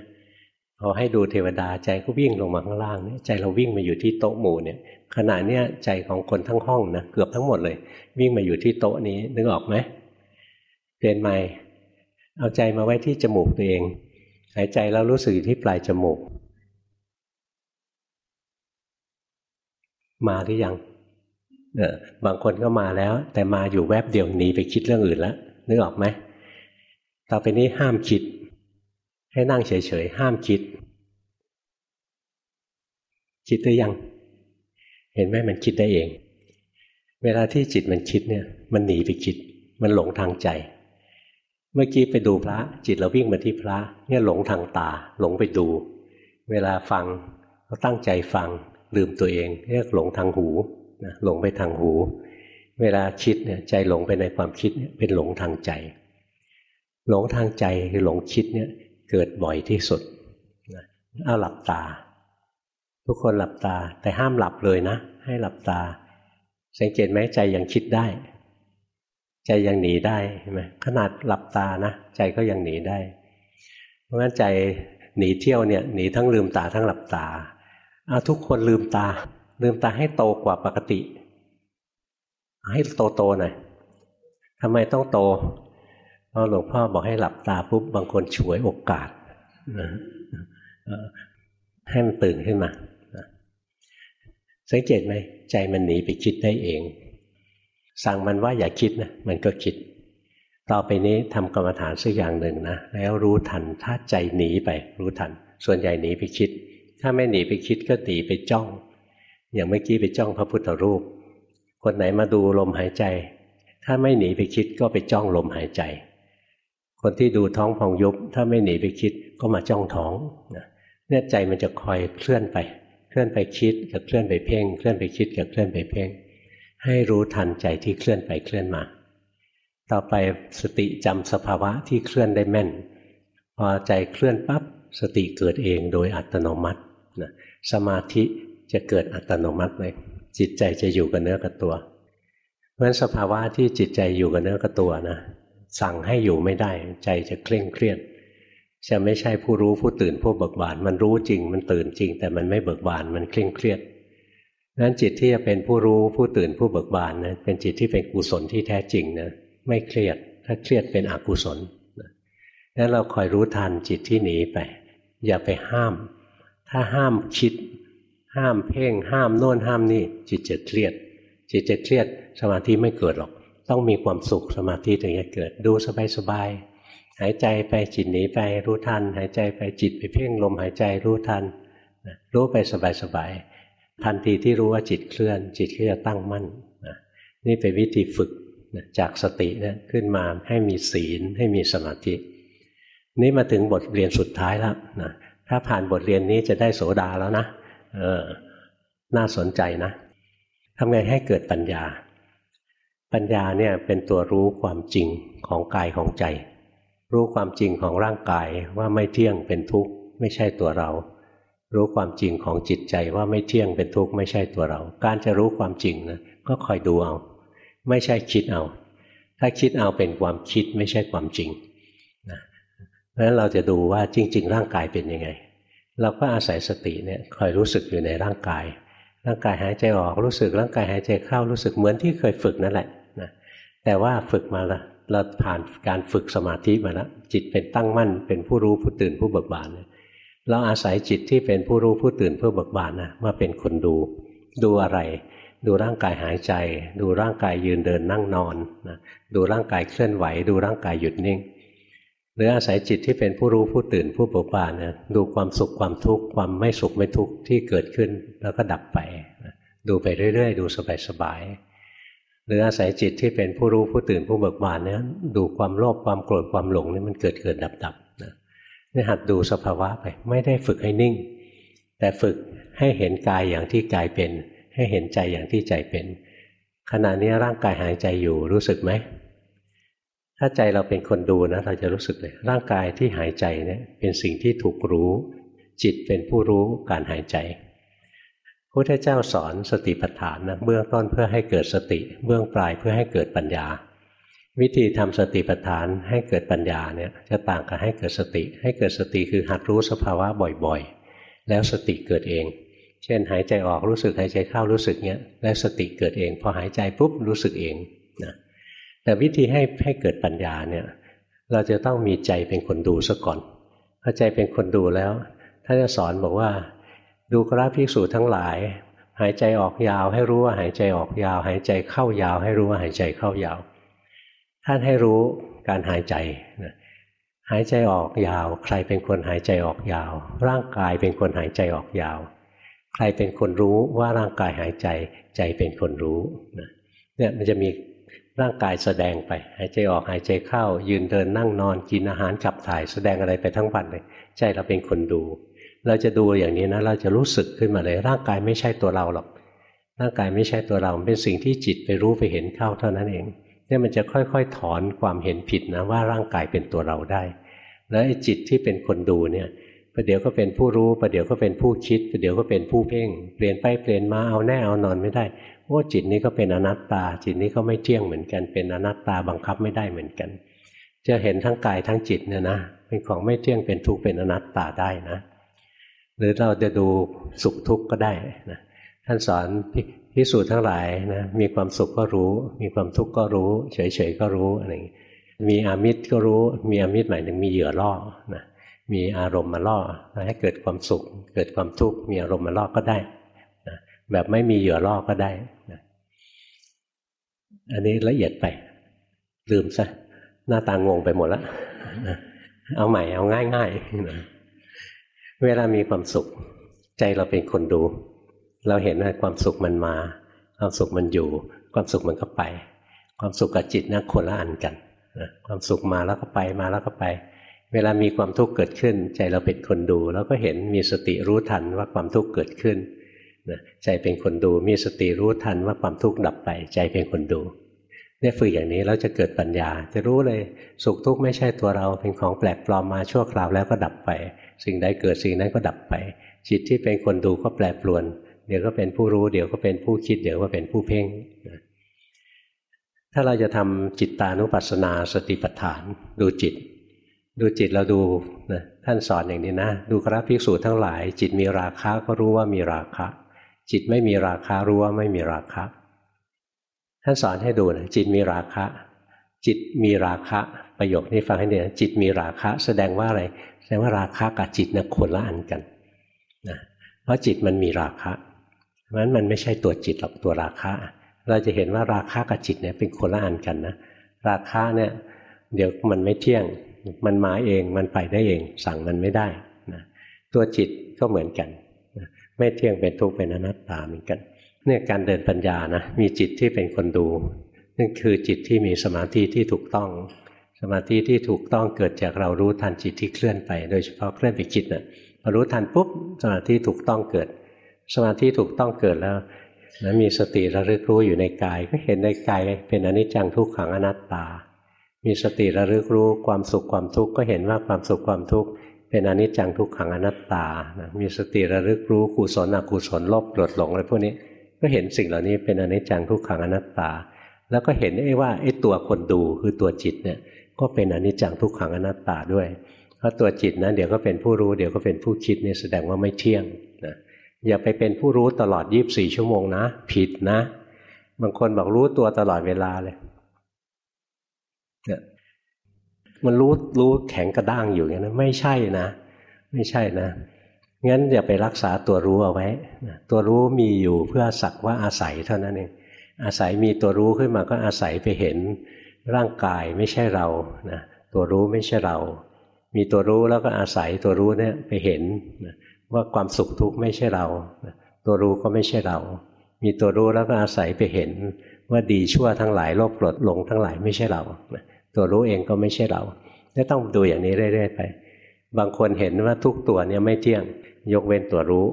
พอให้ดูเทวดาใจก็วิ่งลงมาข้างล่างเนี่ยใจเราวิ่งมาอยู่ที่โต๊ะหมู่เนี่ย ขณะเนี้ยใจของคนทั้งห้องนะเกือบทั้งหมดเลย วิ่งมาอยู่ที่โต๊ะนี้นึกออกไหมเปลี่ยนใหม่ เอาใจมาไว้ที่จมูกตัวเอง หายใจแล้วรู้สึกอยู่ที่ปลายจมูก มาหรือยังเออบางคนก็มาแล้ว แต่มาอยู่แวบเดียวหนีไปคิดเรื่องอื่นแล้วนึกออกไหมต่อไปนี้ห้ามคิด ให้นั่งเฉยๆห้ามคิด คิดหรือยัง เห็นไหมมันคิดได้เอง เวลาที่จิตมันคิดเนี่ย มันหนีไปคิด มันหลงทางใจ เมื่อกี้ไปดูพระ จิตเราวิ่งมาที่พระเนี่ยหลงทางตา หลงไปดู เวลาฟังก็ตั้งใจฟังลืมตัวเองเรียกหลงทางหูนะหลงไปทางหู เวลาคิดเนี่ยใจหลงไปในความคิดเนี่ยเป็นหลงทางใจ หลงทางใจคือหลงคิดเนี่ยเกิดบ่อยที่สุดนะเอาหลับตา ทุกคนหลับตาแต่ห้ามหลับเลยนะ ให้หลับตา สังเกตไหมใจยังคิดได้ ใจยังหนีได้ใช่ไหมขนาดหลับตานะใจก็ยังหนีได้ เพราะฉะนั้นใจหนีเที่ยวเนี่ยหนีทั้งลืมตาทั้งหลับตาเอาทุกคนลืมตา ลืมตาให้โตกว่าปกติ ให้โตโตหน่อยทำไมต้องโตเพราะหลวงพ่อบอกให้หลับตาปุ๊บบางคนฉวยโอกาสให้มันตื่นขึ้นมา สังเกตไหมใจมันหนีไปคิดได้เอง สั่งมันว่าอย่าคิดนะมันก็คิด ต่อไปนี้ทำกรรมฐานสักอย่างหนึ่งนะแล้วรู้ทันถ้าใจหนีไป รู้ทัน ส่วนใหญ่หนีไปคิด ถ้าไม่หนีไปคิดก็ตีไปจ้อง อย่างเมื่อกี้ไปจ้องพระพุทธรูป คนไหนมาดูลมหายใจ ถ้าไม่หนีไปคิดก็ไปจ้องลมหายใจ คนที่ดูท้องพองยุบ ถ้าไม่หนีไปคิดก็มาจ้องท้องเนี่ยใจมันจะคอยเคลื่อนไป เคลื่อนไปคิดกับเคลื่อนไปเพ่ง เคลื่อนไปคิดกับเคลื่อนไปเพ่ง ให้รู้ทันใจที่เคลื่อนไปเคลื่อนมา ต่อไปสติจำสภาวะที่เคลื่อนได้แม่น พอใจเคลื่อนปั๊บสติเกิดเองโดยอัตโนมัตินะสมาธิจะเกิดอัตโนมัติเลยจิตใจจะอยู่กับเนื้อกับตัวเพราะฉะนั้นสภาวะที่จิตใจอยู่กับเนื้อกับตัวนะสั่งให้อยู่ไม่ได้ใจจะเคร่งเครียด จะไม่ใช่ผู้รู้ผู้ตื่นผู้เบิกบาน มันรู้จริงมันตื่นจริง แต่มันไม่เบิกบานมันเคร่งเครียด นั้นจิตที่จะเป็นผู้รู้ผู้ตื่นผู้เบิกบานนะเป็นจิตที่เป็นกุศลที่แท้จริงนะไม่เครียด ถ้าเครียดเป็นอกุศลนั้นเราคอยรู้ทันจิตที่หนีไป อย่าไปห้าม ถ้าห้ามคิด ห้ามเพ่ง ห้ามโน่นห้ามนี่ จิตจะเครียด จิตจะเครียดสมาธิไม่เกิดหรอก ต้องมีความสุขสมาธิถึงจะเกิดดูสบายสบายหายใจไปจิตหนีไปรู้ทัน หายใจไปจิตไปเพ่งลมหายใจรู้ทันรู้ไปสบายๆ ทันทีที่รู้ว่าจิตเคลื่อน จิตก็จะตั้งมั่นนี่เป็นวิธีฝึกจากสตินะขึ้นมาให้มีศีลให้มีสมาธิ นี่มาถึงบทเรียนสุดท้ายแล้วนะถ้าผ่านบทเรียนนี้จะได้โสดาแล้วนะเออน่าสนใจนะทำไงให้เกิดปัญญา ปัญญาเนี่ยเป็นตัวรู้ความจริงของกายของใจ รู้ความจริงของร่างกายว่าไม่เที่ยงเป็นทุกข์ไม่ใช่ตัวเรา รู้ความจริงของจิตใจว่าไม่เที่ยงเป็นทุกข์ไม่ใช่ตัวเรา การจะรู้ความจริงนะก็คอยดูเอา ไม่ใช่คิดเอา ถ้าคิดเอาเป็นความคิดไม่ใช่ความจริงนะเพราะฉะนั้นเราจะดูว่าจริง ๆ ร่างกายเป็นยังไง เราก็อาศัยสติเนี่ยคอยรู้สึกอยู่ในร่างกาย ร่างกายหายใจออกรู้สึก ร่างกายหายใจเข้ารู้สึกเหมือนที่เคยฝึกนั่นแหละนะแต่ว่าฝึกมาละเราผ่านการฝึกสมาธิมาแล้วจิตเป็นตั้งมั่นเป็นผู้รู้ผู้ตื่นผู้เบิกบานเเราอาศัยจิตที่เป็นผู้รู้ผู้ตื่นผู้เบิกบานนะมาเป็นคนดู ดูอะไร ดูร่างกายหายใจ ดูร่างกายยืนเดินนั่งนอนนะดูร่างกายเคลื่อนไหว ดูร่างกายหยุดนิ่งหรืออาศัยจิตที่เป็นผู้รู้ผู้ตื่นผู้เบิกบานนะดูความสุขความทุกข์ความไม่สุขไม่ทุกข์ที่เกิดขึ้นแล้วก็ดับไปดูไปเรื่อย ๆ ดูสบายๆหรืออาศัยจิตที่เป็นผู้รู้ผู้ตื่นผู้เบิกบานเนี่ยดูความโลภความโกรธความหลงนี่มันเกิดเกิดดับดับ นี่หัดดูสภาวะไป ไม่ได้ฝึกให้นิ่ง แต่ฝึกให้เห็นกายอย่างที่กายเป็น ให้เห็นใจอย่างที่ใจเป็น ขณะนี้ร่างกายหายใจอยู่รู้สึกไหม ถ้าใจเราเป็นคนดูนะ เราจะรู้สึกเลย ร่างกายที่หายใจเนี่ยเป็นสิ่งที่ถูกรู้ จิตเป็นผู้รู้การหายใจพุทธเจ้าสอนสติปัฏฐานนะเบื้องต้นเพื่อให้เกิดสติ เบื้องปลายเพื่อให้เกิดปัญญา วิธีทำสติปัฏฐานให้เกิดปัญญาเนี่ยจะต่างกับให้เกิดสติ ให้เกิดสติคือหัดรู้สภาวะบ่อยๆ แล้วสติเกิดเอง เช่นหายใจออกรู้สึกหายใจเข้ารู้สึกเนี้ยแล้วสติเกิดเอง พอหายใจปุ๊บรู้สึกเองนะแต่วิธีให้ให้เกิดปัญญาเนี่ยเราจะต้องมีใจเป็นคนดูซะก่อนพอใจเป็นคนดูแล้วท่านจะสอนบอกว่า ดูกราภิกษุทั้งหลาย หายใจออกยาวให้รู้ว่าหายใจออกยาว หายใจเข้ายาว ให้รู้ว่าหายใจเข้ายาว ท่านให้รู้การหายใจหายใจออกยาว ใครเป็นคนหายใจออกยาว ร่างกายเป็นคนหายใจออกยาว ใครเป็นคนรู้ว่าร่างกายหายใจ ใจเป็นคนรู้เนี่ยมันจะมีร่างกายแสดงไป หายใจออกหายใจเข้า ยืนเดินนั่งนอนกินอาหารขับถ่าย แสดงอะไรไปทั้งวันเลยใจเราเป็นคนดู เราจะดูอย่างนี้นะเราจะรู้สึกขึ้นมาเลย ร่างกายไม่ใช่ตัวเราหรอกร่างกายไม่ใช่ตัวเราเป็นสิ่งที่จิตไปรู้ไปเห็นเข้าเท่านั้นเอง เนี่ยมันจะค่อยๆ ถอนความเห็นผิดนะว่าร่างกายเป็นตัวเราได้ แล้วไอ้จิตที่เป็นคนดูเนี่ยประเดี๋ยวก็เป็นผู้รู้ประเดี๋ยวก็เป็นผู้คิดประเดี๋ยวก็เป็นผู้เพ่ง เปลี่ยนไปเปลี่ยนมาเอาแน่เอานอนไม่ได้โอ้จิตนี้ก็เป็นอนัตตา จิตนี้ก็ไม่เที่ยงเหมือนกัน เป็นอนัตตาบังคับไม่ได้เหมือนกัน จะเห็นทั้งกายทั้งจิตเนี่ยนะเป็นของไม่เที่ยงเป็นทุกข์เป็นอนัตตาได้นะ หรือเราจะดูสุขทุกข์ก็ได้นะท่านสอน พิสูจน์ทั้งหลายนะมีความสุขก็รู้ มีความทุกข์ก็รู้ เฉยๆก็รู้อะไรมีอามิตรก็รู้ มีอามิตรหมายถึงมีเหยื่อล่อนะมีอารมณ์มาล่อให้เกิดความสุข เกิดความทุกข์มีอารมณ์มาล่อก็ได้นะแบบไม่มีเหยื่อล่อก็ได้นะอันนี้ละเอียดไป ลืมซะหน้าตางงไปหมดแล้วเอาใหม่เอาง่ายๆนะเวลามีความสุข ใจเราเป็นคนดู เราเห็นว่าความสุขมันมา ความสุขมันอยู่ ความสุขมันก็ไป ความสุขกับจิตนะคนละอันกันนะความสุขมาแล้วก็ไปมาแล้วก็ไป เวลามีความทุกข์เกิดขึ้น ใจเราเป็นคนดู แล้วก็เห็นมีสติรู้ทันว่าความทุกข์เกิดขึ้นนะใจเป็นคนดูมีสติรู้ทันว่าความทุกข์ดับไป ใจเป็นคนดูเนี่ยฝึกอย่างนี้เราจะเกิดปัญญา จะรู้เลยสุขทุกข์ไม่ใช่ตัวเราเป็นของแปลกปลอมมาชั่วคราวแล้วก็ดับไป สิ่งใดเกิดสิ่งนั้นก็ดับไป จิตที่เป็นคนดูก็แปรปรวน เดี๋ยวก็เป็นผู้รู้ เดี๋ยวก็เป็นผู้คิด เดี๋ยวก็เป็นผู้เพ่งถ้าเราจะทำจิตตานุปัสสนาสติปัฏฐาน ดูจิต ดูจิตเราดูนะท่านสอนอย่างนี้นะ ดูกราภิกษุทั้งหลาย จิตมีราคะก็รู้ว่ามีราคะ จิตไม่มีราคะรู้ว่าไม่มีราคะ ท่านสอนให้ดูนะจิตมีราคะ จิตมีราคะ ประโยคนี้ฟังให้ดีจิตมีราคะ แสดงว่าอะไร แสดงว่าราคะกับจิตนะคนละอันกันนะเพราะจิตมันมีราคะ ราะฉะนั้นมันไม่ใช่ตัวจิตหรอกตัวราคะ เราจะเห็นว่าราคะกับจิตเนี่ยเป็นคนละอันกันนะ ราคะเนี่ยเดี๋ยวมันไม่เที่ยง มันมาเอง มันไปได้เอง สั่งมันไม่ได้นะตัวจิตก็เหมือนกันนะไม่เที่ยงเป็นทุกข์เป็นอนัตตาเหมือนกัน เนี่ยการเดินปัญญานะ มีจิตที่เป็นคนดู นั่นคือจิตที่มีสมาธิที่ถูกต้อง สมาธิที่ถูกต้องเกิดจากเรารู้ทันจิตที่เคลื่อนไป โดยเฉพาะเคลื่อนไปคิดนะ่ะพอรู้ทันปุ๊บสมาธิถูกต้องเกิด สมาธิถูกต้องเกิดแล้วนะมีสติระลึกรู้อยู่ในกาย ก็เห็นในกายเป็นอนิจจังทุกขังอนัตตา มีสติระลึกรู้ความสุขความทุกข์ก็เห็นว่าความสุขความทุกข์เป็นอนิจจังทุกขังอนัตตานะมีสติระลึกรู้กุศลอกุศลลบโกรธหลงอะไรพวกนี้ ก็เห็นสิ่งเหล่านี้เป็นอนิจจังทุกขังอนัตตา แล้วก็เห็นไอ้ว่าไอ้ตัวคนดูคือตัวจิตเนี่ยก็เป็นอนิจจังทุกขังอนัตตาด้วย เพราะตัวจิตนะเดี๋ยวก็เป็นผู้รู้เดี๋ยวก็เป็นผู้คิดนี่แสดงว่าไม่เที่ยง อย่าไปเป็นผู้รู้ตลอดยีิบสี่ชั่วโมงนะ ผิดนะ บางคนบอกรู้ตัวตลอดเวลาเลยเนี่ยมันรู้รู้แข็งกระด้างอยู่อย่างนั้นไม่ใช่นะ ไม่ใช่นะงั้นอย่าไปรักษาตัวรู้เอาไว้ตัวรู้มีอยู่เพื่อสักว่าอาศัยเท่านั้นเองอาศัยมีตัวรู้ขึ้นมาก็อาศัยไปเห็นร่างกายไม่ใช่เรานะตัวรู้ไม่ใช่เรา มีตัวรู้แล้วก็อาศัยตัวรู้เนี่ยไปเห็น ว่าความสุขทุกข์ไม่ใช่เรา ตัวรู้ก็ไม่ใช่เรา มีตัวรู้แล้วก็อาศัยไปเห็นว่าดีชั่วทั้งหลายโลภโกรธหลงทั้งหลายไม่ใช่เรา ตัวรู้เองก็ไม่ใช่เราต้องดูอย่างนี้เรื่อยๆไป บางคนเห็นว่าทุกตัวเนี่ยไม่เที่ยง ยกเว้นตัวรู้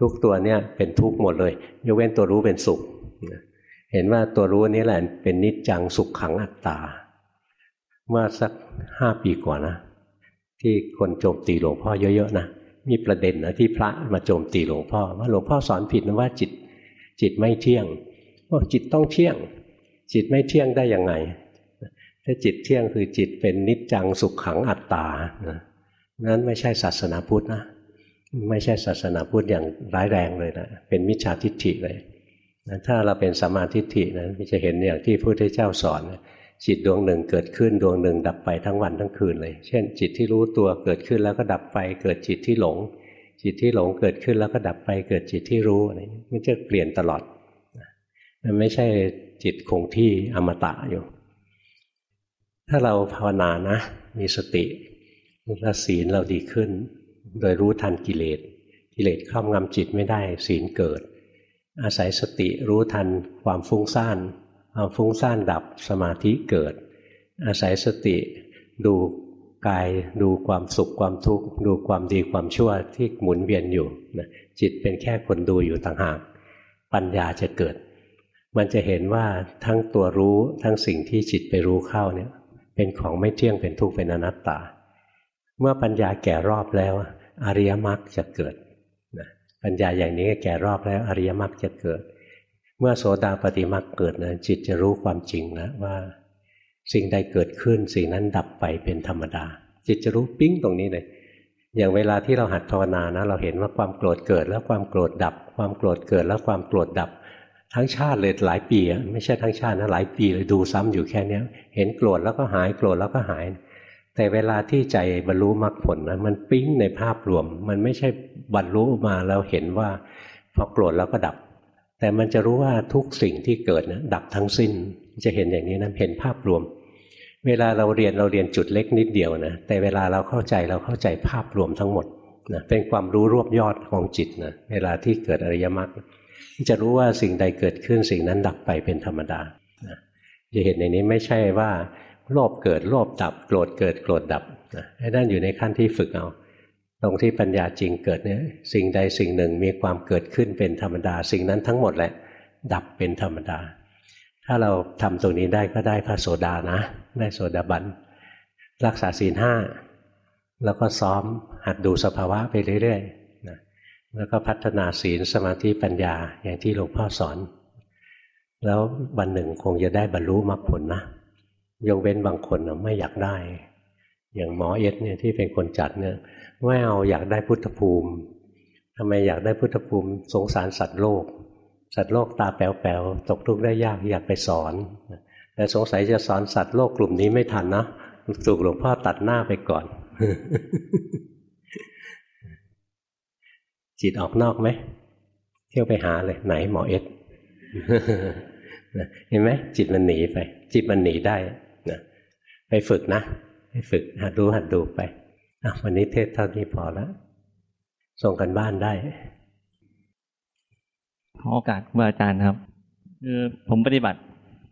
ทุกตัวเนี่ยเป็นทุกข์หมดเลย ยกเว้นตัวรู้เป็นสุข เห็นว่าตัวรู้นี้แหละเป็นนิจจังสุขขังอัตตา เมื่อสักห้าปีก่อนนะ ที่คนโจมตีหลวงพ่อเยอะๆนะ มีประเด็นนะที่พระมาโจมตีหลวงพ่อว่าหลวงพ่อสอนผิดนะว่าจิตจิตไม่เที่ยงว่าจิตต้องเที่ยง จิตไม่เที่ยงได้ยังไง ถ้าจิตเที่ยงคือจิตเป็นนิจจังสุขขังอัตตานั้นไม่ใช่ศาสนาพุทธนะไม่ใช่ศาสนาพุทธอย่างร้ายแรงเลยนะเป็นมิจฉาทิฏฐิเลยนะถ้าเราเป็นสมาทิฏฐินะจะเห็นอย่างที่พระพุทธเจ้าสอน จิตดวงหนึ่งเกิดขึ้นดวงหนึ่งดับไปทั้งวันทั้งคืนเลย เช่น จิตที่รู้ตัวเกิดขึ้นแล้วก็ดับไป เกิดจิตที่หลง จิตที่หลงเกิดขึ้นแล้วก็ดับไป เกิดจิตที่รู้อะไรมันจะเปลี่ยนตลอดมันไม่ใช่จิตคงที่อมตะอยู่ ถ้าเราภาวนานะ มีสติแล้วศีลเราดีขึ้น โดยรู้ทันกิเลสกิเลสครอบงำจิตไม่ได้ศีลเกิด อาศัยสติรู้ทันความฟุ้งซ่าน ความฟุ้งซ่านดับสมาธิเกิด อาศัยสติดูกายดูความสุขความทุกข์ดูความดีความชั่วที่หมุนเวียนอยู่นะจิตเป็นแค่คนดูอยู่ต่างหาก ปัญญาจะเกิด มันจะเห็นว่าทั้งตัวรู้ทั้งสิ่งที่จิตไปรู้เข้าเนี่ยเป็นของไม่เที่ยงเป็นทุกข์เป็นอนัตตา เมื่อปัญญาแก่รอบแล้วอริยมรรคจะเกิดนะปัญญาอย่างนี้แก่รอบแล้วอริยมรรคจะเกิด เมื่อโสดาปฏิมรรคเกิดนะจิตจะรู้ความจริงแล้วว่า สิ่งใดเกิดขึ้นสิ่งนั้นดับไปเป็นธรรมดา จิตจะรู้ปิ้งตรงนี้เลยอย่างเวลาที่เราหัดภาวนานะเราเห็นว่าความโกรธเกิดแล้วความโกรธดับ ความโกรธเกิดแล้วความโกรธดับ ทั้งชาติเลยหลายปีไม่ใช่ทั้งชาตินะหลายปีเลยดูซ้ำอยู่แค่นี้เห็นโกรธแล้วก็หายโกรธแล้วก็หาย แต่เวลาที่ใจบรรลุมรรคผลนะมันปิ้งในภาพรวม มันไม่ใช่บรรลุมาแล้วเห็นว่าพอโกรธแล้วก็ดับ แต่มันจะรู้ว่าทุกสิ่งที่เกิดนะดับทั้งสิ้น จะเห็นอย่างนี้นะเห็นภาพรวม เวลาเราเรียนเราเรียนจุดเล็กนิดเดียวนะแต่เวลาเราเข้าใจเราเข้าใจภาพรวมทั้งหมดนะเป็นความรู้รวบยอดของจิตนะเวลาที่เกิดอริยมรรคจะรู้ว่าสิ่งใดเกิดขึ้นสิ่งนั้นดับไปเป็นธรรมดานะจะเห็นในนี้ไม่ใช่ว่าโลภเกิดโลภดับโกรธเกิดโกรธดับนะนั่นอยู่ในขั้นที่ฝึกเอา ตรงที่ปัญญาจริงเกิดเนี่ยสิ่งใดสิ่งหนึ่งมีความเกิดขึ้นเป็นธรรมดา สิ่งนั้นทั้งหมดแหละ ดับเป็นธรรมดา ถ้าเราทำตรงนี้ได้ก็ได้พระโสดานะได้โสดาบันรักษาศีลห้าแล้วก็ซ้อมหัดดูสภาวะไปเรื่อยๆนะแล้วก็พัฒนาศีลสมาธิปัญญาอย่างที่หลวงพ่อสอน แล้ววันหนึ่งคงจะได้บรรลุมรรคผลนะยกเว้นบางคนไม่อยากได้ อย่างหมอเอ็ดเนี่ยที่เป็นคนจัดเนี่ย ไม่เอาอยากได้พุทธภูมิทำไมอยากได้พุทธภูมิ สงสารสัตว์โลก สัตว์โลกตาแป๋วๆตกทุกข์ได้ยากอยากไปสอน แต่สงสัยจะสอนสัตว์โลกกลุ่มนี้ไม่ทันนะถูกหลวงพ่อตัดหน้าไปก่อน จิตออกนอกไหมเที่ยวไปหาเลย ไหนหมอเอ็ดเห็นไหมจิตมันหนีไป จิตมันหนีได้นะไปฝึกนะ ไปฝึกหัดรู้หัดดูไป วันนี้เทศเท่านี้พอแล้ว ส่งกันบ้านได้ ขอโอกาสครูอาจารย์ครับ คือผมปฏิบัติ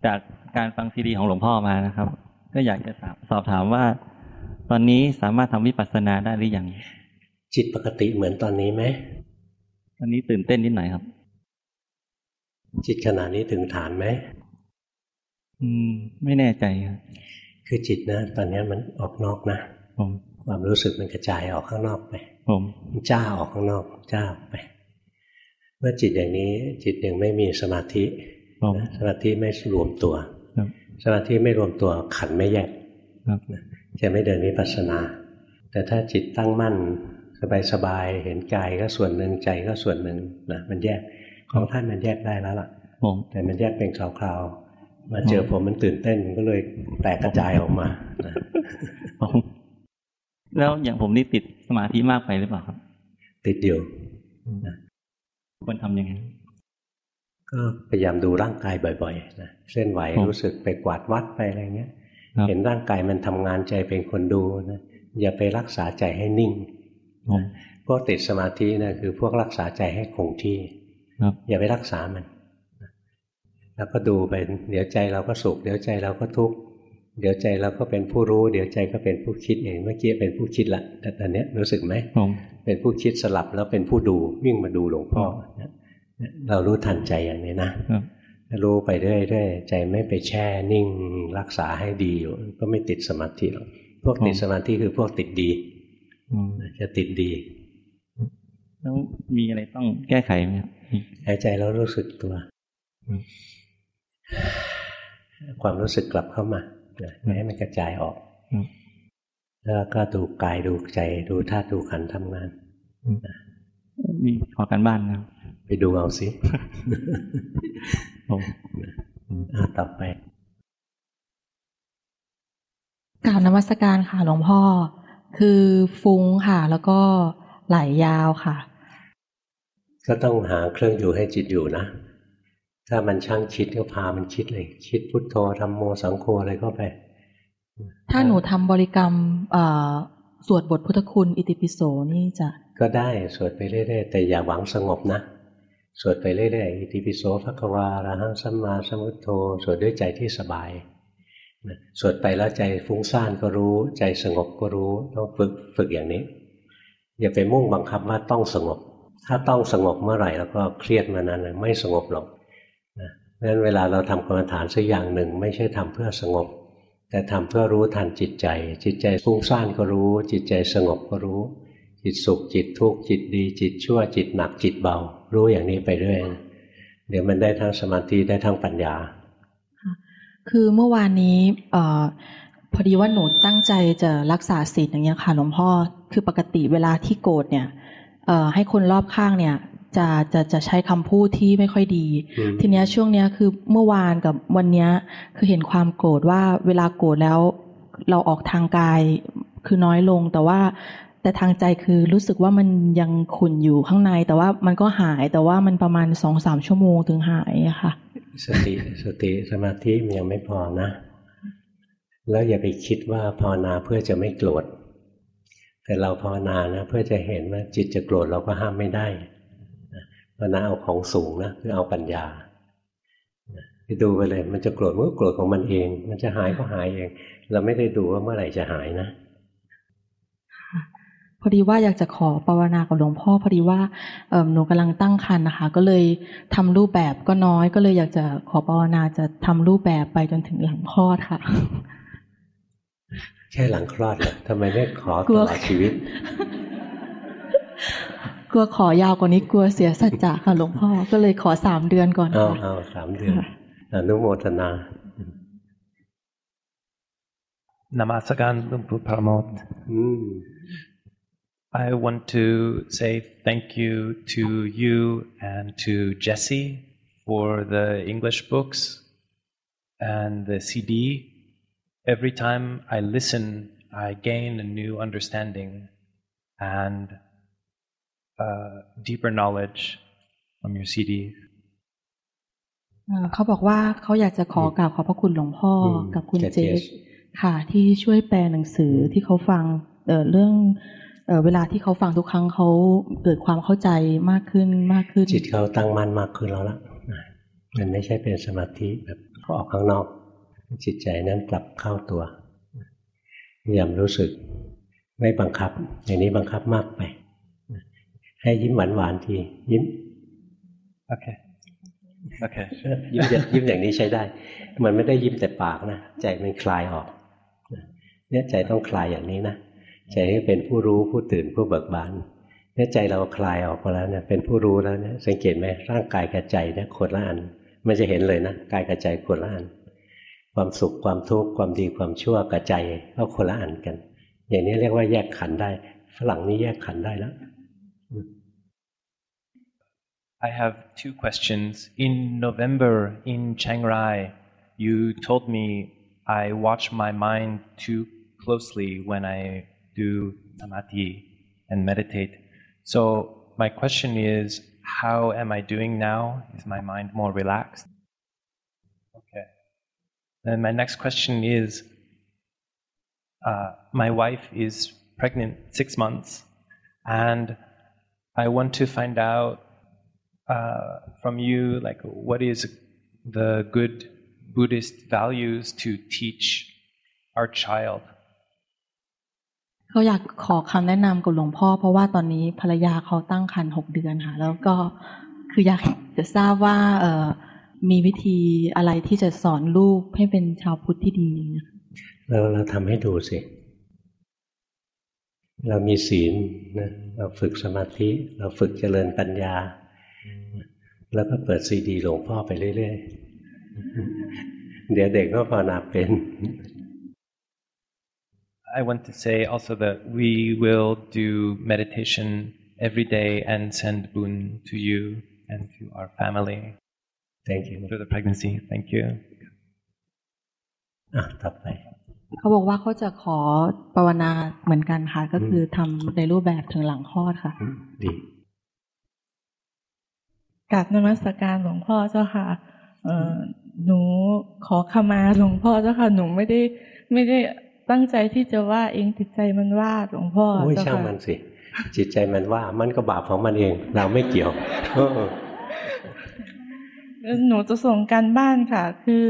จากการฟังซีดีของหลวงพ่อมานะครับ ก็อยากจะสอบถามว่า ตอนนี้สามารถทำวิปัสสนาได้หรือยัง จิตปกติเหมือนตอนนี้ไหมตอนนี้ตื่นเต้นนิดหน่อยครับ จิตขณะนี้ถึงฐานไหมอืม ไม่แน่ใจครับคือจิตนะ ตอนนี้มันออกนอกนะผม ความรู้สึกมันกระจายออกข้างนอกไปผมจ้าออกข้างนอกจ้าไป เมื่อจิตอย่างนี้จิตยังไม่มีสมาธิสมาธิไม่รวมตัวสมาธิไม่รวมตัวขันไม่แยกจะไม่เดินวิปัสสนา แต่ถ้าจิตตั้งมั่นสบายๆเห็นกายก็ส่วนหนึ่งใจก็ส่วนหนึ่งนะมันแยกของท่านมันแยกได้แล้วล่ะแต่มันแยกเป็นคราวๆมาเจอผมมันตื่นเต้นก็เลยแตกกระจายออกมา แล้วอย่างผมนี่ติดสมาธิมากไปหรือเปล่าครับ ติดอยู่ควรทำยังไงก็พยายามดูร่างกายบ่อยๆนะเคลื่อนไหวรู้สึกไปกวาดวัดไปอะไรเงี้ย เห็นร่างกายมันทำงานใจเป็นคนดูนะอย่าไปรักษาใจให้นิ่งพวกติดสมาธินะคือพวกรักษาใจให้คงที่อย่าไปรักษามัน แล้วก็ดูไป เดี๋ยวใจเราก็สุข เดี๋ยวใจเราก็ทุกข์ เดี๋ยวใจเราก็เป็นผู้รู้ เดี๋ยวใจก็เป็นผู้คิดเองเมื่อกี้เป็นผู้คิดละแต่ตอนนี้รู้สึกไหมเป็นผู้คิดสลับแล้วเป็นผู้ดูวิ่งมาดูหลวงพ่อเรารู้ทันใจอย่างนี้นะรู้ไปเรื่อยๆใจไม่ไปแช่นิ่งรักษาให้ดีอยู่ก็ไม่ติดสมาธิหรอกพวกติดสมาธิคือพวกติดดีจะติดดีแล้วมีอะไรต้องแก้ไขไหมหายใจแล้วรู้สึกตัว ความรู้สึกกลับเข้ามา ไม่ให้มันกระจายออกแล้วก็ดูกายดูใจ ดูธาตุดูขันทำงานมีขอกันบ้านครับไปดูเอาสิต่อไปกล่าวนมัสการค่ะหลวงพ่อ คือฟุ้งค่ะ แล้วก็ไหลยาวค่ะ ก็ต้องหาเครื่องอยู่ให้จิตอยู่นะ ถ้ามันช่างคิดก็พามันคิดเลย คิดพุทโธทำโมสังโฆอะไรก็ไป ถ้าหนูทำบริกรรมสวดบทพุทธคุณอิติปิโสนี่จะก็ได้สวดไปเรื่อยๆแต่อย่าหวังสงบนะสวดไปเรื่อยๆอิติปิโสภควาระหังสัมมาสัมพุทโธสวดด้วยใจที่สบายสวดไปแล้วใจฟุ้งซ่านก็รู้ ใจสงบก็รู้ต้องฝึกฝึกอย่างนี้ อย่าไปมุ่งบังคับว่าต้องสงบ ถ้าต้องสงบเมื่อไหร่แล้วก็เครียดมานานเลยไม่สงบหรอก เพราะฉะนั้นเวลาเราทำกรรมฐานสักอย่างหนึ่ง ไม่ใช่ทำเพื่อสงบ แต่ทำเพื่อรู้ทันจิตใจ จิตใจฟุ้งซ่านก็รู้ จิตใจสงบก็รู้ จิตสุขจิตทุกข์จิตดี จิตชั่วจิตหนักจิตเบา รู้อย่างนี้ไปเรื่อยเดี๋ยวมันได้ทั้งสมาธิได้ทั้งปัญญา คือเมื่อวานนี้อพอดีว่าหนูตั้งใจจะรักษาศีลอย่างเงี้ยค่ะหลวงพ่อคือปกติเวลาที่โกรธเนี่ยให้คนรอบข้างเนี่ย จะจะจะใช้คำพูดที่ไม่ค่อยดี ทีเนี้ยช่วงเนี้ยคือเมื่อวานกับวันเนี้ยคือเห็นความโกรธว่าเวลาโกรธแล้วเราออกทางกายคือน้อยลงแต่ว่าแต่ทางใจคือรู้สึกว่ามันยังขุ่นอยู่ข้างใน แต่ว่ามันก็หายแต่ว่ามันประมาณสองสามชั่วโมงถึงหายอะค่ะ สติสติสมาธิมันยังไม่พอนะ แล้วอย่าไปคิดว่าภาวนาเพื่อจะไม่โกรธแต่เราภาวนานะเพื่อจะเห็นว่าจิตจะโกรธเราก็ห้ามไม่ได้ ภาวนาเอาของสูงนะคือเอาปัญญาไปดูไปเลยมันจะโกรธเมื่อโกรธของมันเอง มันจะหายก็หายเอง เราไม่ได้ดูว่าเมื่อไหร่จะหายนะพอดีว่าอยากจะขอภาวนากับหลวงพ่อพอดีว่าหนูกำลังตั้งครรภ์นะคะ ก็เลยทำรูปแบบก็น้อยก็เลยอยากจะขอภาวนาจะทำรูปแบบไปจนถึงหลังคลอดค่ะ แค่หลังคลอดเหรอทำไมไม่ขอตลอดชีวิต กลัวขอยาวกว่านี้กลัวเสียสัจจะค่ะหลวงพ่อก็เลยขอสามเดือนก่อนเอาค่ะเอาสามเดือนอนุโมทนา Namaskaran Lumpu Paramot. อืม I want to say thank you to you and to Jesse for the English books and the CD. Every time I listen, I gain a new understanding and uh, deeper knowledge from your CDs. เอ่อเขาบอกว่าเขาอยากจะขอกราบขอบพระคุณหลวงพ่ออมกับคุณเจเจเจสค่ะ ที่ช่วยแปลหนังสือที่เขาฟังเอ่อเรื่องเอ่อเวลาที่เขาฟังทุกครั้งเขาเกิดความเข้าใจมากขึ้นมากขึ้น จิตเขาตั้งมั่นมากขึ้นแล้วล่ะมันไม่ใช่เป็นสมาธิแบบออกข้างนอก จิตใจนั้นกลับเข้าตัวพยายามรู้สึกไม่บังคับ อย่างนี้บังคับมากไป ให้ยิ้มหวานหวานๆที ยิ้ม Okay. Okay. ยิ้มอย่างยิ้มอย่างนี้ใช้ได้ มันไม่ได้ยิ้มแต่ปากนะ ใจมันคลายออก เนี่ยใจต้องคลายอย่างนี้นะ ใจให้เป็นผู้รู้ผู้ตื่นผู้เบิกบานเนี่ยใจเราคลายออกมาแล้วเนี่ยเป็นผู้รู้แล้วเนี่ยสังเกตไหมร่างกายกับใจเนี่ยคนละอัน มันจะเห็นเลยนะกายกับใจคนละอัน ความสุขความทุกข์ความดีความชั่วกับใจก็คนละอันกัน อย่างนี้เรียกว่าแยกขันธ์ได้ ฝรั่งนี่แยกขันธ์ได้แล้ว I have two questions. In November in Chiang Rai, you told me I watch my mind too closely when I do samadhi and meditate. So my question is, how am I doing now? Is my mind more relaxed? Okay. Then my next question is, uh, my wife is pregnant six months, and I want to find out uh, from you, like, what is the good Buddhist values to teach our child? เขาอยากขอคำแนะนำกับหลวงพ่อ เพราะว่าตอนนี้ภรรยาเขาตั้งครรภ์หกเดือนค่ะ แล้วก็คืออยากจะทราบว่าเอ่อมีวิธีอะไรที่จะสอนลูกให้เป็นชาวพุทธที่ดีนะคะเราเราทำให้ดูสิ เรามีศีลนะเราฝึกสมาธิ เราฝึกเจริญปัญญา แล้วก็เปิดซีดีหลวงพ่อไปเรื่อยๆ เดี๋ยวเด็กก็ภาวนาเป็น I want to say also that we will do meditation every day and send boon to you and to our family thank you through the pregnancy. Thank you. อะต่อไปเขาบอกว่าเขาจะขอภาวนาเหมือนกันค่ะ ก็คือทำในรูปแบบถึงหลังคลอดค่ะอืมดี กราบนมัสการหลวงพ่อเจ้าค่ะเออหนูขอขมาหลวงพ่อเจ้าค่ะหนูไม่ได้ไม่ได้ตั้งใจที่จะว่าเองจิตใจมันว่าหลวงพ่อโอ้ยเจ้าช่างค่ะมันสิ จิตใจมันว่ามันก็บาปของมันเอง เราไม่เกี่ยวเออหนูจะส่งการบ้านค่ะ คือ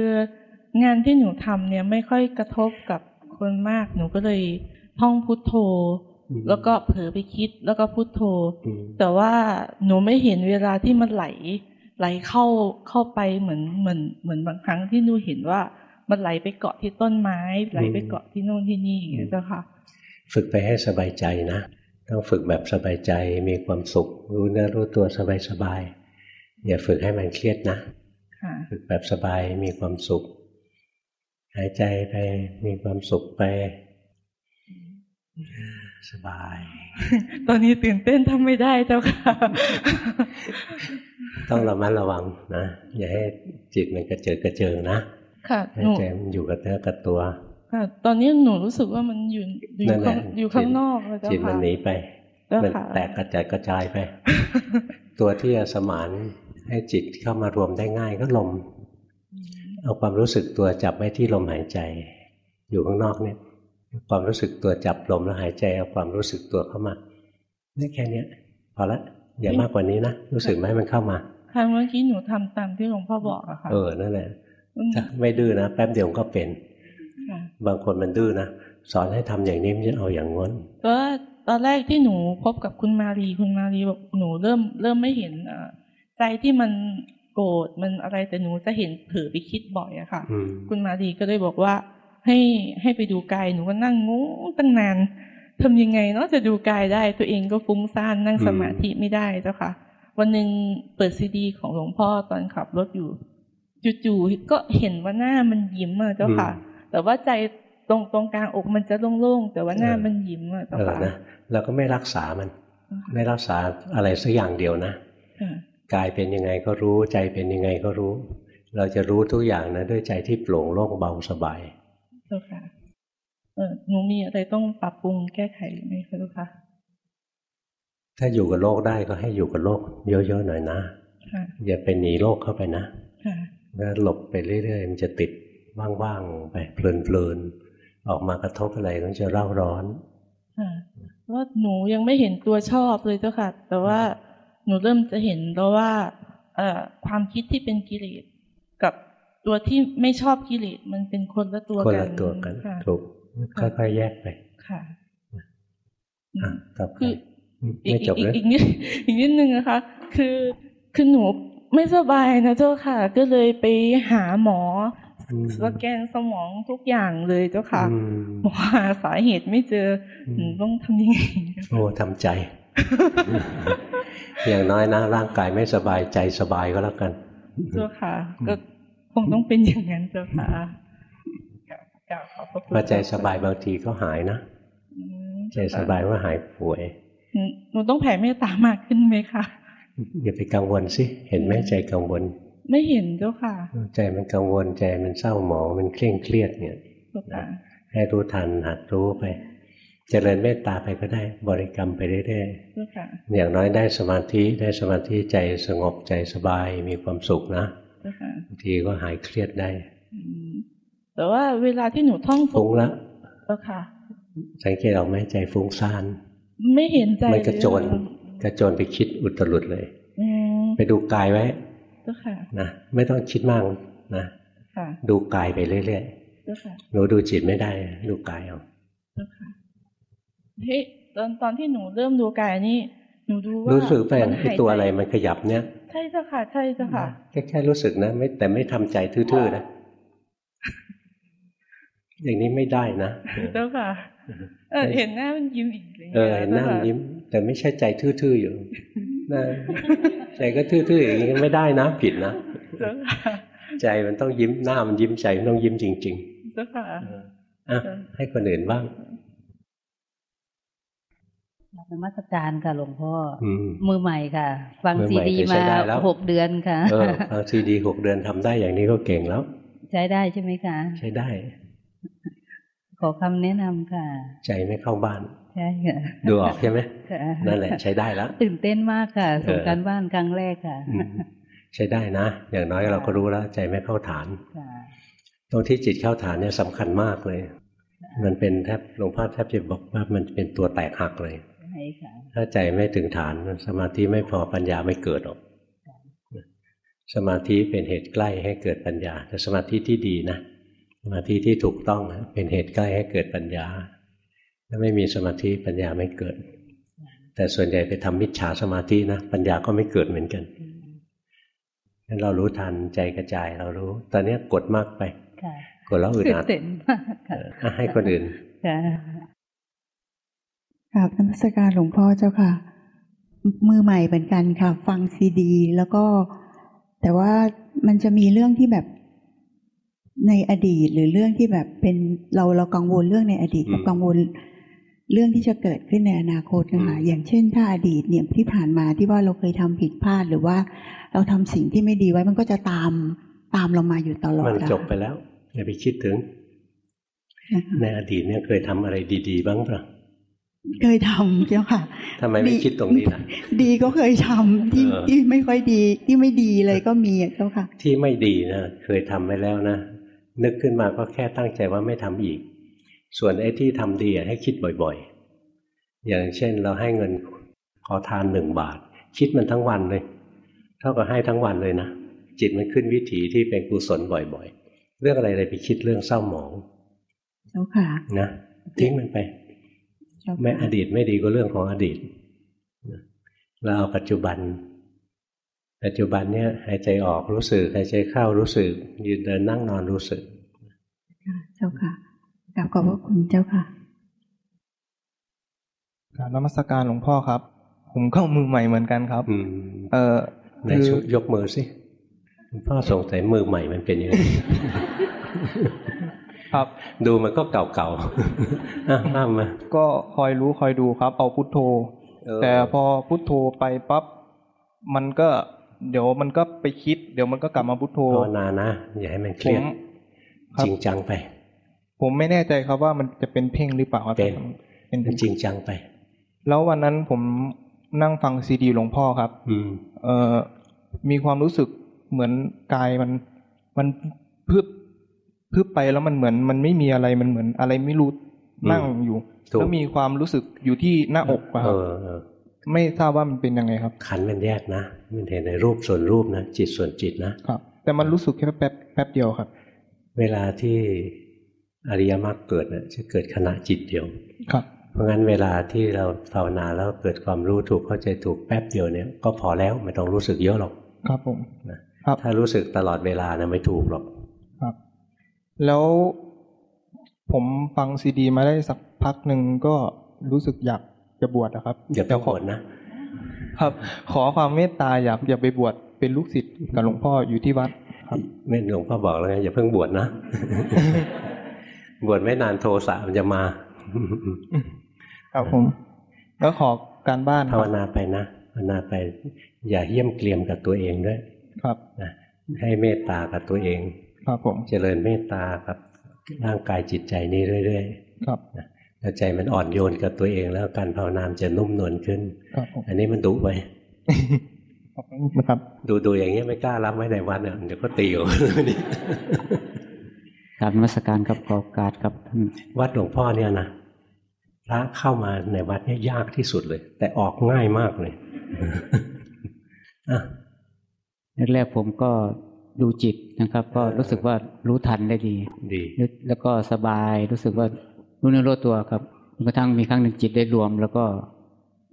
งานที่หนูทำเนี่ยไม่ค่อยกระทบกับคนมาก หนูก็เลยท่องพุทโธ แล้วก็เผลอไปคิดแล้วก็พุทโธอืมแต่ว่าหนูไม่เห็นเวลาที่มันไหล ไหลเข้าเข้าไปเหมือนเหมือนเหมือนบางครั้งที่หนูเห็นว่ามันไหลไปเกาะที่ต้นไม้ ไหลไปเกาะที่โน่นที่นี่อย่างเงี้ยเจ้าค่ะ ฝึกไปให้สบายใจนะต้องฝึกแบบสบายใจมีความสุข รู้เนื้อรู้ตัวสบายสบายๆอย่าฝึกให้มันเครียดนะค่ะฝึกแบบสบายมีความสุข หายใจไปมีความสุขไป สบาย ตอนนี้ตื่นเต้นทำไม่ได้เจ้าค่ะ ต้องระมัดระวังนะ อย่าให้จิตมันกระเจิดกระเจิงนะ ค่ะให้หนูใจมันอยู่กับเนื้อกับตัว ค่ะ ตอนนี้หนูรู้สึกว่ามันอยู่อยู่นั่นแหข้าละงอยู่ข้างนอกเลยเจ้าจิตมัค่ะนหนีไปเจ้ามันค่ะแตกกระจายกระจายไป ตัวที่จะสมานให้จิตเข้ามารวมได้ง่ายก็ลม เอาความรู้สึกตัวจับไว้ที่ลมหายใจ อยู่ข้างนอกเนี่ย ความรู้สึกตัวจับลมแล้วหายใจเอาความรู้สึกตัวเข้ามานี่แค่เนี้ยพอละอย่ามากกว่านี้นะรู้สึกไหมมันเข้ามาค่ะเมื่อกี้หนูทำตามที่หลวงพ่อบอกอะค่ะเออนั่นแหละมถ้าไม่ดื้อนะแป๊บเดียวก็เป็นค่ะบางคนมันดื้อนะสอนให้ทำอย่างนี้มันจะเอาอย่างง้นก็ตอนแรกที่หนูพบกับคุณมารีคุณมารีบอกหนูเริ่มเริ่มไม่เห็นอ่าใจที่มันโกรธมันอะไรแต่หนูจะเห็นเผลอไปคิดบ่อยอะค่ะอืมคุณมารีก็เลยบอกว่า ให้ให้ไปดูกายหนูก็นั่งงงตั้งนานทำยังไงเนาะจะดูกายได้ ตัวเองก็ฟุ้งซ่านนั่งสมาธิไม่ได้เจ้าค่ะ วันหนึ่งเปิดซีดี ของหลวงพ่อตอนขับรถอยู่จู่ๆก็เห็นว่าหน้ามันยิ้มอะเจ้าค่ะ แต่ว่าใจตรงตรงกลางอกมันจะโล่งๆแต่ว่าหน้ามันยิ้มอะเจ้าเออค่ะนะเราก็ไม่รักษามันไม่รักษาอะไรสักอย่างเดียวนะค่ะกายเป็นยังไงก็รู้ใจเป็นยังไงก็รู้ เราจะรู้ทุกอย่างนะด้วยใจที่โปร่งโล่งเบาสบาย เจ้าค่ะเออหนูมีอะไรต้องปรับปรุงแก้ไขไหมคะเจ้าค่ะถ้าอยู่กับโลกได้ก็ให้อยู่กับโลกเยอะๆหน่อยนะค่ะอย่าไปหนีโลกเข้าไปนะค่ะแล้วหลบไปเรื่อยๆมันจะติดว่างๆไปเพลินๆออกมากระทบอะไรก็จะเร่าร้อนค่ะว่าหนูยังไม่เห็นตัวชอบเลยเจ้าค่ะ แต่ว่าหนูเริ่มจะเห็นแล้วว่าเอ่อความคิดที่เป็นกิเลสกับ ตัวที่ไม่ชอบกิเลสมันเป็นคนละตัวคนกันละตัวกันค่ะถูกค่ะค่อยๆแยกไป ค่ะอะต่อไปคืออีกไม่จบอีกเลยอีกนิดอีกนิดนึงนะคะ คือคือหนูไม่สบายนะเจ้าค่ะ ก็เลยไปหาหมออืมสแกนสมองทุกอย่างเลยเจ้าค่ะอืมหมอหาสาเหตุไม่เจออมหนูต้องทำยังไงโอ้ทำใจ อย่างน้อยนะร่างกายไม่สบายใจสบายก็แล้วกันเจ้าค่ะก็ คงต้องเป็นอย่างนั้นเจ้าค่ะกราบขอบพระคุณพอใจสบายบางทีก็หายนะอืมใจสบายว่าหายป่วยหนูหนูต้องแผ่เมตตามากขึ้นไหมคะอย่าไปกังวลสิเห็นไหมใจกังวล ไม่เห็นเจ้าค่ะ ใจมันกังวลใจมันเศร้าหมองมันเคร่งเครียดเนี่ยเจ้าค่ะให้รู้ทันหัดรู้ไปเจริญเมตตาไปก็ได้บริกรรมไปเรื่อยเจ้าค่ะๆอย่างน้อยได้สมาธิได้สมาธิใจสงบใจสบายมีความสุขนะเจ้าค่ะ บางทีก็หายเครียดได้อืมแต่ว่าเวลาที่หนูท่องฟุ้งละเจ้าค่ะ สังเกตออกไหมใจฟุ้งซ่าน ไม่เห็นใจมันกระโจนเลยกระโจนไปคิดอุตรุดเลยอืมไปดูกายไว้เจ้าค่ะนะไม่ต้องคิดมากนะค่ะดูกายไปเรื่อยเจ้าค่ะๆหนูดูจิตไม่ได้ ดูกายเอาเจ้าค่ะเฮ้ยตอนตอนที่หนูเริ่มดูกายนี่หนูดูว่ารู้สึกไปมันไอ้หายตัวใจอะไรมันขยับเนี่ย ใช่เจ้าค่ะ ใช่เจ้าค่ะแค่แค่รู้สึกนะไม่แต่ไม่ทำใจทื่อๆนะอย่างนี้ไม่ได้นะเจ้าค่ะเออเห็นหน้ามันยิ้มอีกะไรย่างเองี้ยอเห็นหน้ามันเจ้ค่ะยิ้ม แต่ไม่ใช่ใจทื่อๆอยู่นะใจก็ทื่อๆอย่างนี้ไม่ได้นะผิดนะเจ้าค่ะใจมันต้องยิ้มหน้ามันยิ้มใจมันต้องยิ้มจริงเจ้าค่ะๆอะให้คนอื่นบ้าง นมัสการค่ะหลวงพ่อออืมมือใหม่ค่ะ ฟังมือซีใหม่ดีแต่ใช้มาได้แล้วหกเดือนค่ะเออฟังซีดีหกเดือนทำได้อย่างนี้ก็เก่งแล้ว ใช้ได้ใช่ไหมคะ ใช้ได้ ขอคำแนะนำค่ะ ใจไม่เข้าบ้านใช่ค่ะดูออกใช่ไหมค่ะนั่นแหละใช้ได้แล้ว ตื่นเต้นมากค่ะส่งเออการบ้านครั้งแรกค่ะอืมใช้ได้นะ อย่างน้อยเราก็รู้แล้ว ใจไม่เข้าฐานค่ะตรงที่จิตเข้าฐานเนี่ยสำคัญมากเลย มันเป็นแทบหลวงพ่อแทบจะบอกว่ามันเป็นตัวแตกหักเลยใช่ ค่ะถ้าใจไม่ถึงฐานสมาธิไม่พอปัญญาไม่เกิดหรอกสมาธิเป็นเหตุใกล้ให้เกิดปัญญา แต่สมาธิที่ดีนะสมาธิที่ถูกต้องนะเป็นเหตุใกล้ให้เกิดปัญญา ถ้าไม่มีสมาธิปัญญาไม่เกิด แต่ส่วนใหญ่ไปทำมิจฉาสมาธินะปัญญาก็ไม่เกิดเหมือนกันงั้นเรารู้ทันใจกระจายเรารู้ ตอนนี้กดมากไปค่ะกดแล้วอึดตื่นอัดเต้นมากเอค่ะออะให้คนอื่นค่ะ กราบนมัสการหลวงพ่อเจ้าค่ะ มือใหม่เหมือนกันค่ะ ฟังซีดี แล้วก็ แต่ว่ามันจะมีเรื่องที่แบบในอดีตหรือเรื่องที่แบบเป็นเราเรากังวลเรื่องในอดีตอืมกับกังวลเรื่องที่จะเกิดขึ้นในอนาคตนะคะอืมอย่างเช่น ถ้าอดีตเนี่ยที่ผ่านมาที่ว่าเราเคยทำผิดพลาดหรือว่าเราทำสิ่งที่ไม่ดีไว้มันก็จะตามตามเรามาอยู่ตลอดมันอะจบไปแล้วอย่าไปคิดถึงนะคะในอดีตเนี่ยเคยทำอะไรดี ๆ บ้างเปล่า เคยทำเจ้าค่ะทำไมไม่ดีคิดตรงนี้ล่ะดีก็เคยทำที่เออที่ไม่ค่อยดีที่ไม่ดีเลยก็มีอะเจ้าค่ะ ที่ไม่ดีนะเคยทำไว้แล้วนะนึกขึ้นมาก็แค่ตั้งใจว่าไม่ทำอีก ส่วนไอ้ที่ทำดีอะให้คิดบ่อยๆ อย่างเช่นเราให้เงินขอทานหนึ่งบาท คิดมันทั้งวันเลย เท่ากับให้ทั้งวันเลยนะจิตมันขึ้นวิถีที่เป็นกุศลบ่อยๆ เรื่องอะไรเลยไปคิดเรื่องเศร้าหมองเจ้าค่ะนะทิ้งมันไปเจ้าค่ะ ไม่อดีตไม่ดีก็เรื่องของอดีตนะเราเอาปัจจุบัน ปัจจุบันเนี่ยหายใจออกรู้สึกหายใจเข้ารู้สึก ยืนเดินนั่งนอนรู้สึกเจ้าค่ะกราบขอบพระคุณเจ้าค่ะกรารนมัสการหลวงพ่อครับ ผมก็มือใหม่เหมือนกันครับอืมเออไหนคือช่วยยกมือสิหลวงพ่อสงสัยมือใหม่มันเป็นยังไง ครับ ดูมันก็เก่าๆอะว่ามาก็คอยรู้คอยดูครับ เอาพุทโธเออแต่พอพุทโธไปปั๊บมันก็เดี๋ยวมันก็ไปคิด เดี๋ยวมันก็กลับมาพุทโธภาวนานะอย่าให้มันเครียดผมครับจริงจังไป ผมไม่แน่ใจครับว่ามันจะเป็นเพ่งหรือเปล่าครับเป็นเป็นมันจริงจังไป แล้ววันนั้นผมนั่งฟังซีดีหลวงพ่อครับ อืม เอ่อมีความรู้สึกเหมือนกายมันมันพึบ พึบไปแล้วมันเหมือนมันไม่มีอะไรมันเหมือนอะไรไม่รู้อืมนั่งอยู่ถูกแล้วมีความรู้สึกอยู่ที่หน้าอกอะคเอรับอเออไม่ทราบว่ามันเป็นยังไงครับ ขันธ์มันแยกนะมันเห็นในรูปส่วนรูปนะจิตส่วนจิตนะครับ แต่มันรู้สึกแค่แป๊บแป๊บเดียวครับ เวลาที่อริยมรรคเกิดนะจะเกิดขณะจิตเดียวครับ เพราะงั้นเวลาที่เราภาวนาแล้วเกิดความรู้ถูกเข้าใจถูกแป๊บเดียวเนี่ย ก็พอแล้วไม่ต้องรู้สึกเยอะหรอกครับผมนะครับถ้ารู้สึกตลอดเวลานะไม่ถูกหรอกครับ แล้วผมฟังซีดี มาได้สักพักหนึ่งก็รู้สึกอยากจะบวชนะครับอย่าไปแต่โกขรอธนะ ครับ ขอความเมตตาอยากอยากไปบวชเป็นลูกศิษย์กับหลวงพ่ออยู่ที่วัด ครับแม่หลวงพ่อบอกแล้วไงอย่าเพิ่งบวชนะ บวชไม่นานโทสะมันจะมา ครับผม แล้วขอการบ้านคภาวรับนาไปนะภาวนาไป อย่าเยี่ยมเกลียมกับตัวเองด้วย ครับนะให้เมตตากับตัวเอง ครับผมเจริญเมตตากับร่างกายจิตใจนี้เรื่อยครับๆนะถ้าใจมันอ่อนโยนกับตัวเองแล้วการภาวนามนจะนุ่มนวลขึ้นครับผมอันนี้มันดุไปขอบคุณครับดูดูอย่างเงี้ยไม่กล้ารับไว้ในวัดเนี่ยเดี๋ยวก็ตีอยู่กราบนมัสการครับขอโอกาสครับท่านวัดหลวงพ่อเนี่ยนะพระเข้ามาในวัดเนี่ยยากที่สุดเลย แต่ออกง่ายมากเลยอะแรกๆผมก็ ดูจิตนะครับ ก็รู้สึกว่ารู้ทันได้ดี ดี แล้วก็สบายรู้สึกว่ารู้เนื้อรู้ตัวครับจนกระทั่งมีครั้งหนึ่งจิตได้รวม แล้วก็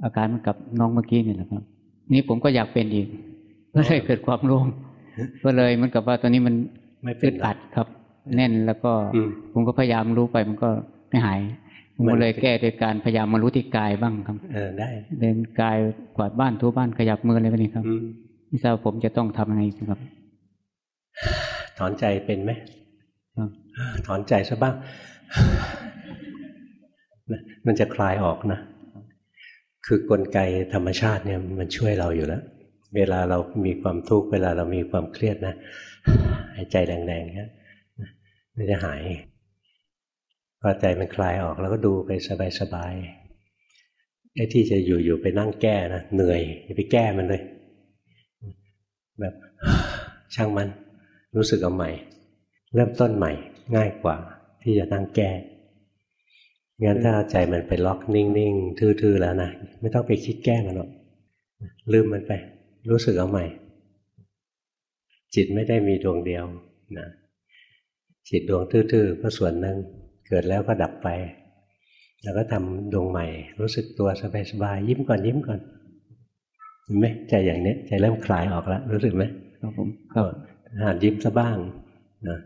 อาการเหมันกับน้องเมื่อกี้นี่แหละครับ นี่ผมก็อยากเป็นอีกก็เลยเกิดความโลงก็เลยเหมันกับว่าตอนนี้มันไม่เป็อึนดไรอัดครับ แน่นแล้วก็อืมผมก็พยายามรู้ไปมันก็ไม่หายผมมันก็เลยแก้โดยการพยายามมารู้ที่กายบ้างครับ เออได้ เดินกายกวาดบ้านทูบ้านขยับมืออะไรแบบนี้ครับอืมไม่ทราบผมจะต้องทำยังไงครับ ถอนใจเป็นไหมครับถอนใจซะบ้างนะมันจะคลายออกนะ คือกลไกธรรมชาติเนี่ยมันช่วยเราอยู่แล้ว เวลาเรามีความทุกข์เวลาเรามีความเครียดนะหายใจแรงๆเนี่ยมันจะหายพอใจมันคลายออกแล้วก็ดูไปสบายๆไอ้ที่จะอยู่ๆไปนั่งแก้นะเหนื่อยอย่าไปแก้มันเลย แบบช่างมัน รู้สึกเอาใหม่ เริ่มต้นใหม่ง่ายกว่า ที่จะนั่งแก้งั้นถ้าใจมันไปล็อกนิ่งๆทื่อๆแล้วนะไม่ต้องไปคิดแก้มันหรอกลืมมันไป รู้สึกเอาใหม่ จิตไม่ได้มีดวงเดียวนะจิตดวงทื่อๆก็ส่วนหนึ่งเกิดแล้วก็ดับไป แล้วก็ทำดวงใหม่ รู้สึกตัวสบายๆยิ้มก่อนยิ้มก่อนเห็นไหมใจอย่างนี้ใจเริ่มคลายออกแล้วรู้สึกไหมครับผมก็ หัดยิ้มซะบ้างนะ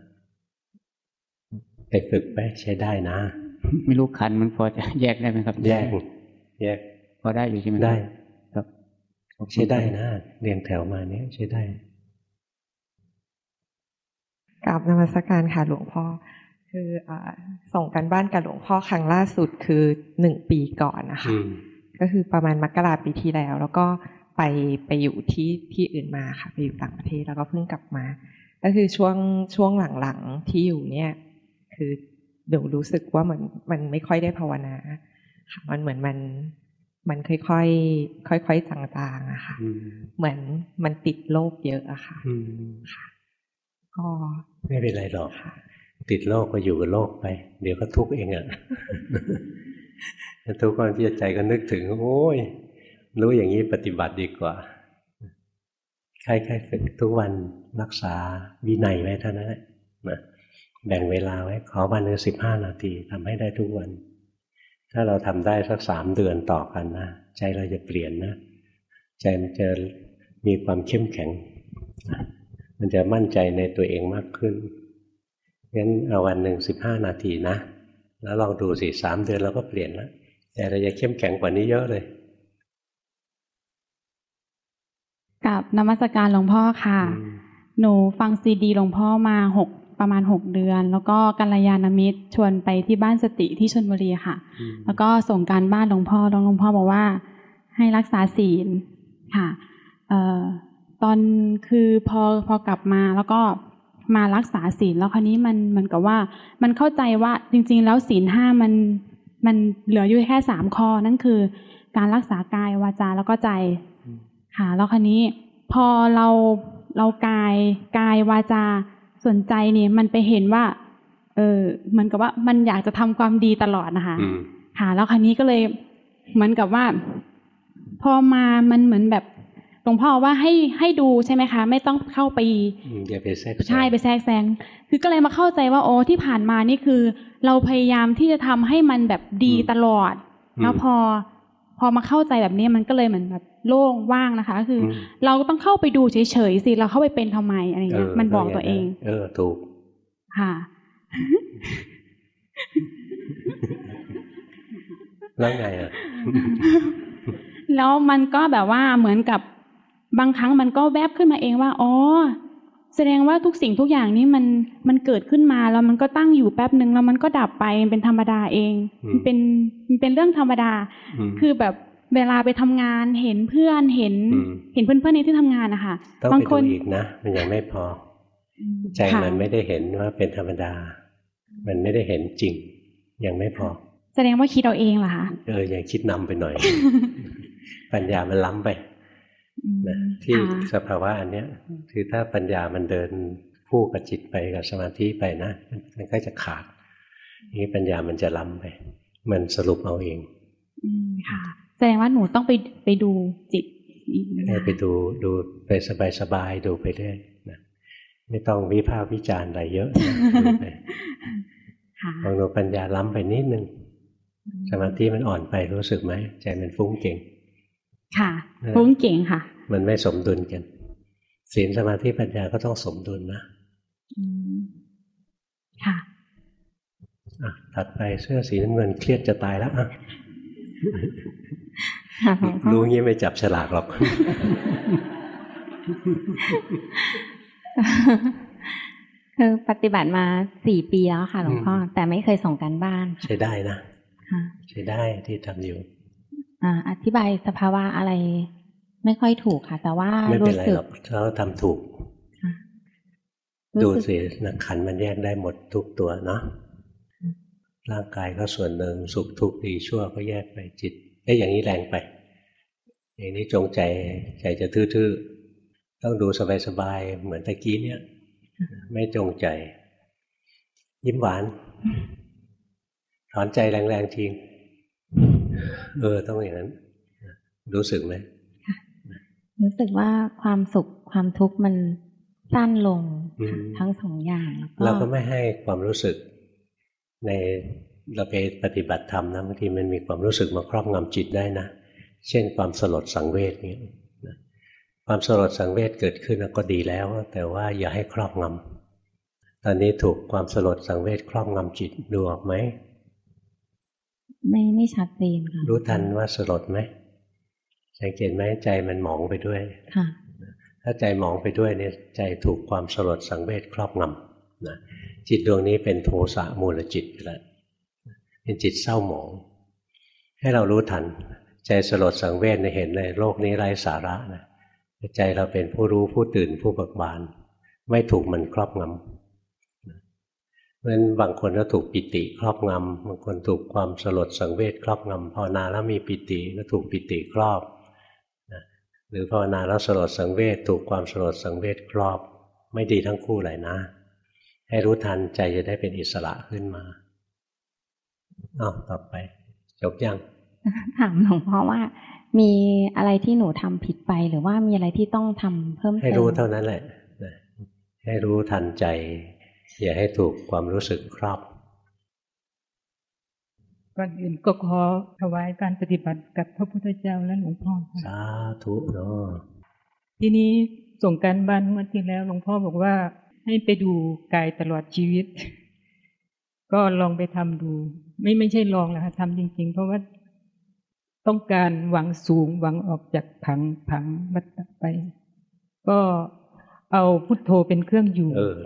ไปฝึกไปใช้ได้นะ ไม่รู้ขันมันพอจะแยกได้ไหมครับ แยก แยก พอได้อยู่ใช่ไหมครับได้ ครับขอบคุณใช้ได้นะเรียงแถวมาเนี้ยใช้ได้กราบนมัสการค่ะหลวงพ่อ คืออาส่งกันบ้านกับหลวงพ่อครั้งล่าสุดคือหนึ่งปีก่อนนะคะอืมก็คือประมาณมกราปีที่แล้ว แล้วก็ ไปไปอยู่ที่ที่อื่นมาค่ะ ไปอยู่ต่างประเทศแล้วก็เพิ่งกลับมา ก็คือช่วงช่วงหลังๆที่อยู่เนี่ย คือเดี๋ยวรู้สึกว่ามันมันไม่ค่อยได้ภาวนาค่ะมันเหมือนมันมันค่อยๆค่อยๆจางๆอะค่ะ เหมือนมันติดโลกเยอะอะค่ะค่ะ ก็ไม่เป็นไรหรอกติดโลกก็อยู่กับโลกไป เดี๋ยวก็ทุกข์เองอะทุกข์ก็ที่ใจก็นึกถึง โอ้ย รู้อย่างนี้ปฏิบัติดีกว่าใครๆฝึกทุกวันรักษาวินัยไว้เท่านั้นแหละนะแบ่งเวลาไว้ ขอวันหนึ่งสิบห้านาทีทำให้ได้ทุกวัน ถ้าเราทำได้สักสามเดือนต่อกันนะใจเราจะเปลี่ยนนะใจมันจะมีความเข้มแข็ง มันจะมั่นใจในตัวเองมากขึ้นงั้นเอาวันหนึ่งสิบห้านาทีนะ แล้วลองดูสิสามเดือนเราก็เปลี่ยนแล้วแต่เราจะเข้มแข็งกว่านี้เยอะเลย กับนมัสการหลวงพ่อค่ะ หนูฟังซีดีหลวงพ่อมาหกประมาณหกเดือน แล้วก็กัลยาณมิตรชวนไปที่บ้านสติที่ชนบุรีค่ะ แล้วก็ส่งการบ้านหลวงพ่อหลวงพ่อบอกว่า ให้รักษาศีลค่ะเอ่อตอนคือพอพอกลับมาแล้วก็มารักษาศีลแล้วคราวนี้มันมันกับว่า มันเข้าใจว่าจริง ๆ แล้วศีลห้ามันมันเหลืออยู่แค่สามข้อนั่นคือ การรักษากายวาจาแล้วก็ใจ ค่ะแล้วคราวนี้พอเราเรากายกายวาจาสนใจเนี่ยมันไปเห็นว่า เออเหมือนกับว่ามันอยากจะทำความดีตลอดนะคะค่ะแล้วคราวนี้ก็เลยเหมือนกับว่า พอมามันเหมือนแบบหลวงพ่อว่าให้ให้ดูใช่ไหมคะ ไม่ต้องเข้าไปอย่าไปแทรกใช่ไปแทรกแซงคือก็เลยมาเข้าใจว่าโอ้ที่ผ่านมานี่คือ เราพยายามที่จะทำให้มันแบบดีตลอด แล้วพอ พอมาเข้าใจแบบนี้มันก็เลยเหมือนแบบ โล่งว่างนะคะ คือ เราก็ต้องเข้าไปดูเฉยๆสิเราเข้าไปเป็นทำไมอะไรเงี้ยมันบอกตัวเอง เออถูกค่ะแล้วไงอะแล้วมันก็แบบว่าเหมือนกับบางครั้งมันก็แวบขึ้นมาเองว่าอ๋อแสดงว่าทุกสิ่งทุกอย่างนี้มันมันเกิดขึ้นมาแล้วมันก็ตั้งอยู่แป๊บหนึ่งแล้วมันก็ดับไปมันเป็นธรรมดาเอง มันเป็นมันเป็นเรื่องธรรมดา คือแบบ เวลาไปทำงานเห็นเพื่อนเห็น เห็นเพื่อนๆในที่ทำงานนะคะต้องบางไปคดูนอีกนะมันยังไม่พอ ใจค่ะมันไม่ได้เห็นว่าเป็นธรรมดา มันไม่ได้เห็นจริง ยังไม่พอ แสดงว่าคิดเอาเองเหรอคะเออยังคิดนำไปหน่อย ปัญญามันล้ำไปนะที่ค่ะสภาวะอันเนี้ย คือถ้าปัญญามันเดินคู่กับจิตไปกับสมาธิไปนะมันก็จะขาดนี้ปัญญามันจะล้ำไป มันสรุปเอาเองอืมค่ะ แสดงว่าหนูต้องไปไปดูจิตอีกนะให้ไปดูดูไปสบายๆดูไปเรื่อยนะไม่ต้องวิพากษ์วิจารณ์อะไรเยอะนะดูไปค่ะลองดูปัญญาล้ำไปนิดนึงสมาธิมันอ่อนไปรู้สึกไหมใจมันฟุ้งเก่ง ค่ะเออฟุ้งเก่งค่ะ มันไม่สมดุลกันศีลสมาธิปัญญาก็ต้องสมดุลนะอืมค่ะอะ ถัดไปเสื้อสีน้ำเงินเครียดจะตายแล้วอะค่ะหลวงพ่อ รู้งี้ไม่จับฉลากหรอก คือปฏิบัติมาสี่ปีแล้วค่ะหลวงพ่อ แต่ไม่เคยส่งการบ้าน ใช้ได้นะค่ะใช้ได้ที่ทำอยู่อ่าอธิบายสภาวะอะไร ไม่ค่อยถูกค่ะ แต่ว่าไม่เป็นรู้ไรสึกหรอกถ้าเราทำถูกรู้ดูสึกสินักขันธ์มันแยกได้หมดทุกตัวเนาะร่างกายก็ส่วนหนึ่งสุขทุกข์ดีชั่วก็แยกไปจิตไอ้ยอย่างนี้แรงไป อย่างนี้จงใจใจจะทื่อๆ ต้องดูสบายๆ เหมือนตะกี้เนี่ย ไม่จงใจ ยิ้มหวาน ถอนใจแรงๆ ทิ้ง เออ ต้องอย่างนั้น รู้สึกไหมรู้สึกว่าความสุขความทุกข์มันสั้นลงอืมทั้งสองอย่างแล้วก็เราก็ไม่ให้ความรู้สึกใน เราไปปฏิบัติธรรมนะบางทีมันมีความรู้สึกมาครอบงำจิตได้นะ เช่นความสลดสังเวชเนี่ยนะความสลดสังเวชเกิดขึ้นก็ดีแล้ว แต่ว่าอย่าให้ครอบงำตอนนี้ถูกความสลดสังเวชครอบงำจิตดูออกไหมไม่ไม่ชัดเจนค่ะรู้ทันว่าสลดไหมสังเกตไหมใจมันหมองไปด้วยค่ะถ้าใจหมองไปด้วยเนี่ยใจถูกความสลดสังเวชครอบงำนะจิตดวงนี้เป็นโทสะมูลจิตไปแล้ว เป็นจิตเศร้าหมอง ให้เรารู้ทัน ใจสลดสังเวชในเห็นในโลกนี้ไร้สาระนะใจเราเป็นผู้รู้ผู้ตื่นผู้เบิกบาน ไม่ถูกมันครอบงำเพราะฉะนั้นบางคนก็ถูกปิติครอบงำบางคนถูกความสลดสังเวชครอบงำภาวนาแล้วมีปิติก็ถูกปิติครอบหรือภาวนาแล้วสลดสังเวชถูกความสลดสังเวชครอบ ไม่ดีทั้งคู่เลยนะ ให้รู้ทันใจจะได้เป็นอิสระขึ้นมา อ้าวต่อไป จบยัง ถามหลวงพ่อว่า มีอะไรที่หนูทำผิดไปหรือว่ามีอะไรที่ต้องทำเพิ่มเติมให้รู้เท่านั้นแหละให้รู้ทันใจ อย่าให้ถูกความรู้สึกครอบก่อนอื่นก็ขอถวายการปฏิบัติกับพระพุทธเจ้าและหลวงพ่อค่ะสาธุเนาะทีนี้ส่งการบ้านเมื่อที่แล้วหลวงพ่อบอกว่า ให้ไปดูกายตลอดชีวิต ก็ลองไปทำดู ไม่ไม่ใช่ลองแล้วค่ะทำจริง ๆ เพราะว่าต้องการหวังสูงหวังออกจากผังผังวัฏไป ก็เอาพุทโธเป็นเครื่องอยู่เออ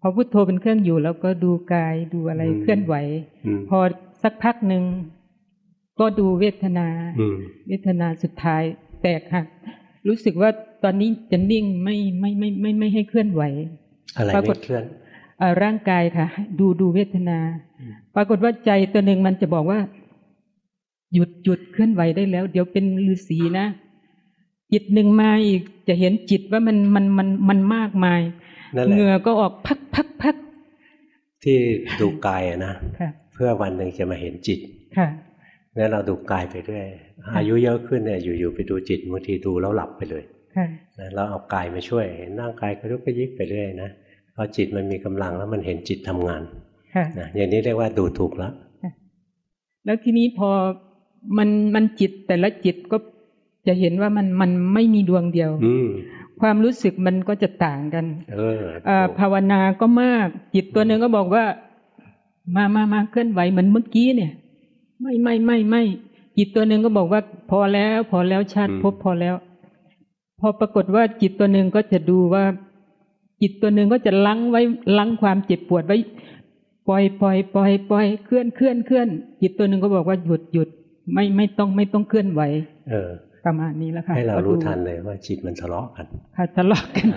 พอพุทโธเป็นเครื่องอยู่ แล้วก็ดูกายดูอะไรอืมเคลื่อนไหวอืมพอสักพักหนึ่งก็ดูเวทนาอืมเวทนาสุดท้ายแตกหักรู้สึกว่าตอนนี้จะนิ่งไม่ไม่ไม่ไม่ไม่ให้เคลื่อนไหวอะไรปราไม่กฏเคลื่อนเอ่อ ร่างกายค่ะ ดูดูเวทนา ปรากฏว่าใจตัวหนึ่งมันจะบอกว่า หยุดหยุดเคลื่อนไหวได้แล้ว เดี๋ยวเป็นฤาษีนะจิตหนึ่งมาอีกจะเห็นจิตว่ามันมันมันมันมากมายนั่นแหละเหงื่อก็ออกพักพักพักที่ดูกายอะนะค่ะเพื่อวันหนึ่งจะมาเห็นจิตค่ะงั้นเราดูกายไปเรื่อยอายุเยอะขึ้นเนี่ยอยู่ๆไปดูจิตบางทีดูแล้วหลับไปเลยค่ะนะเราเอากายมาช่วยเห็นร่างกายกระยุกกระยิกไปเรื่อยนะ พอจิตมันมีกำลังแล้วมันเห็นจิตทำงานค่ะนะอย่างนี้เรียกว่าดูถูกแล้วแล้วทีนี้พอมันมันจิตแต่ละจิตก็จะเห็นว่ามันมันไม่มีดวงเดียวอืมความรู้สึกมันก็จะต่างกัน เออเอ่อภาวนาก็มาก จิตตัวหนึ่งก็บอกว่า มามามาเคลื่อนไหวเหมือนเมื่อกี้เนี่ย ไม่ไม่ไม่ไม่จิตตัวหนึ่งก็บอกว่า พอแล้ว พอแล้วชาติภพพอแล้ว พอปรากฏว่าจิตตัวหนึ่งก็จะดูว่า จิตตัวหนึ่งก็จะลังไว้ลังความเจ็บปวดไว้ ปล่อยปล่อยปล่อยปล่อยเคลื่อนเคลื่อนเคลื่อนจิตตัวหนึ่งก็บอกว่าหยุดหยุดไม่ไม่ต้องไม่ต้องเคลื่อนไหว เออ ประมาณนี้แล้วค่ะให้เราก็ดูรู้ทันเลยว่าจิตมันทะเลาะกันค่ะทะเลาะกัน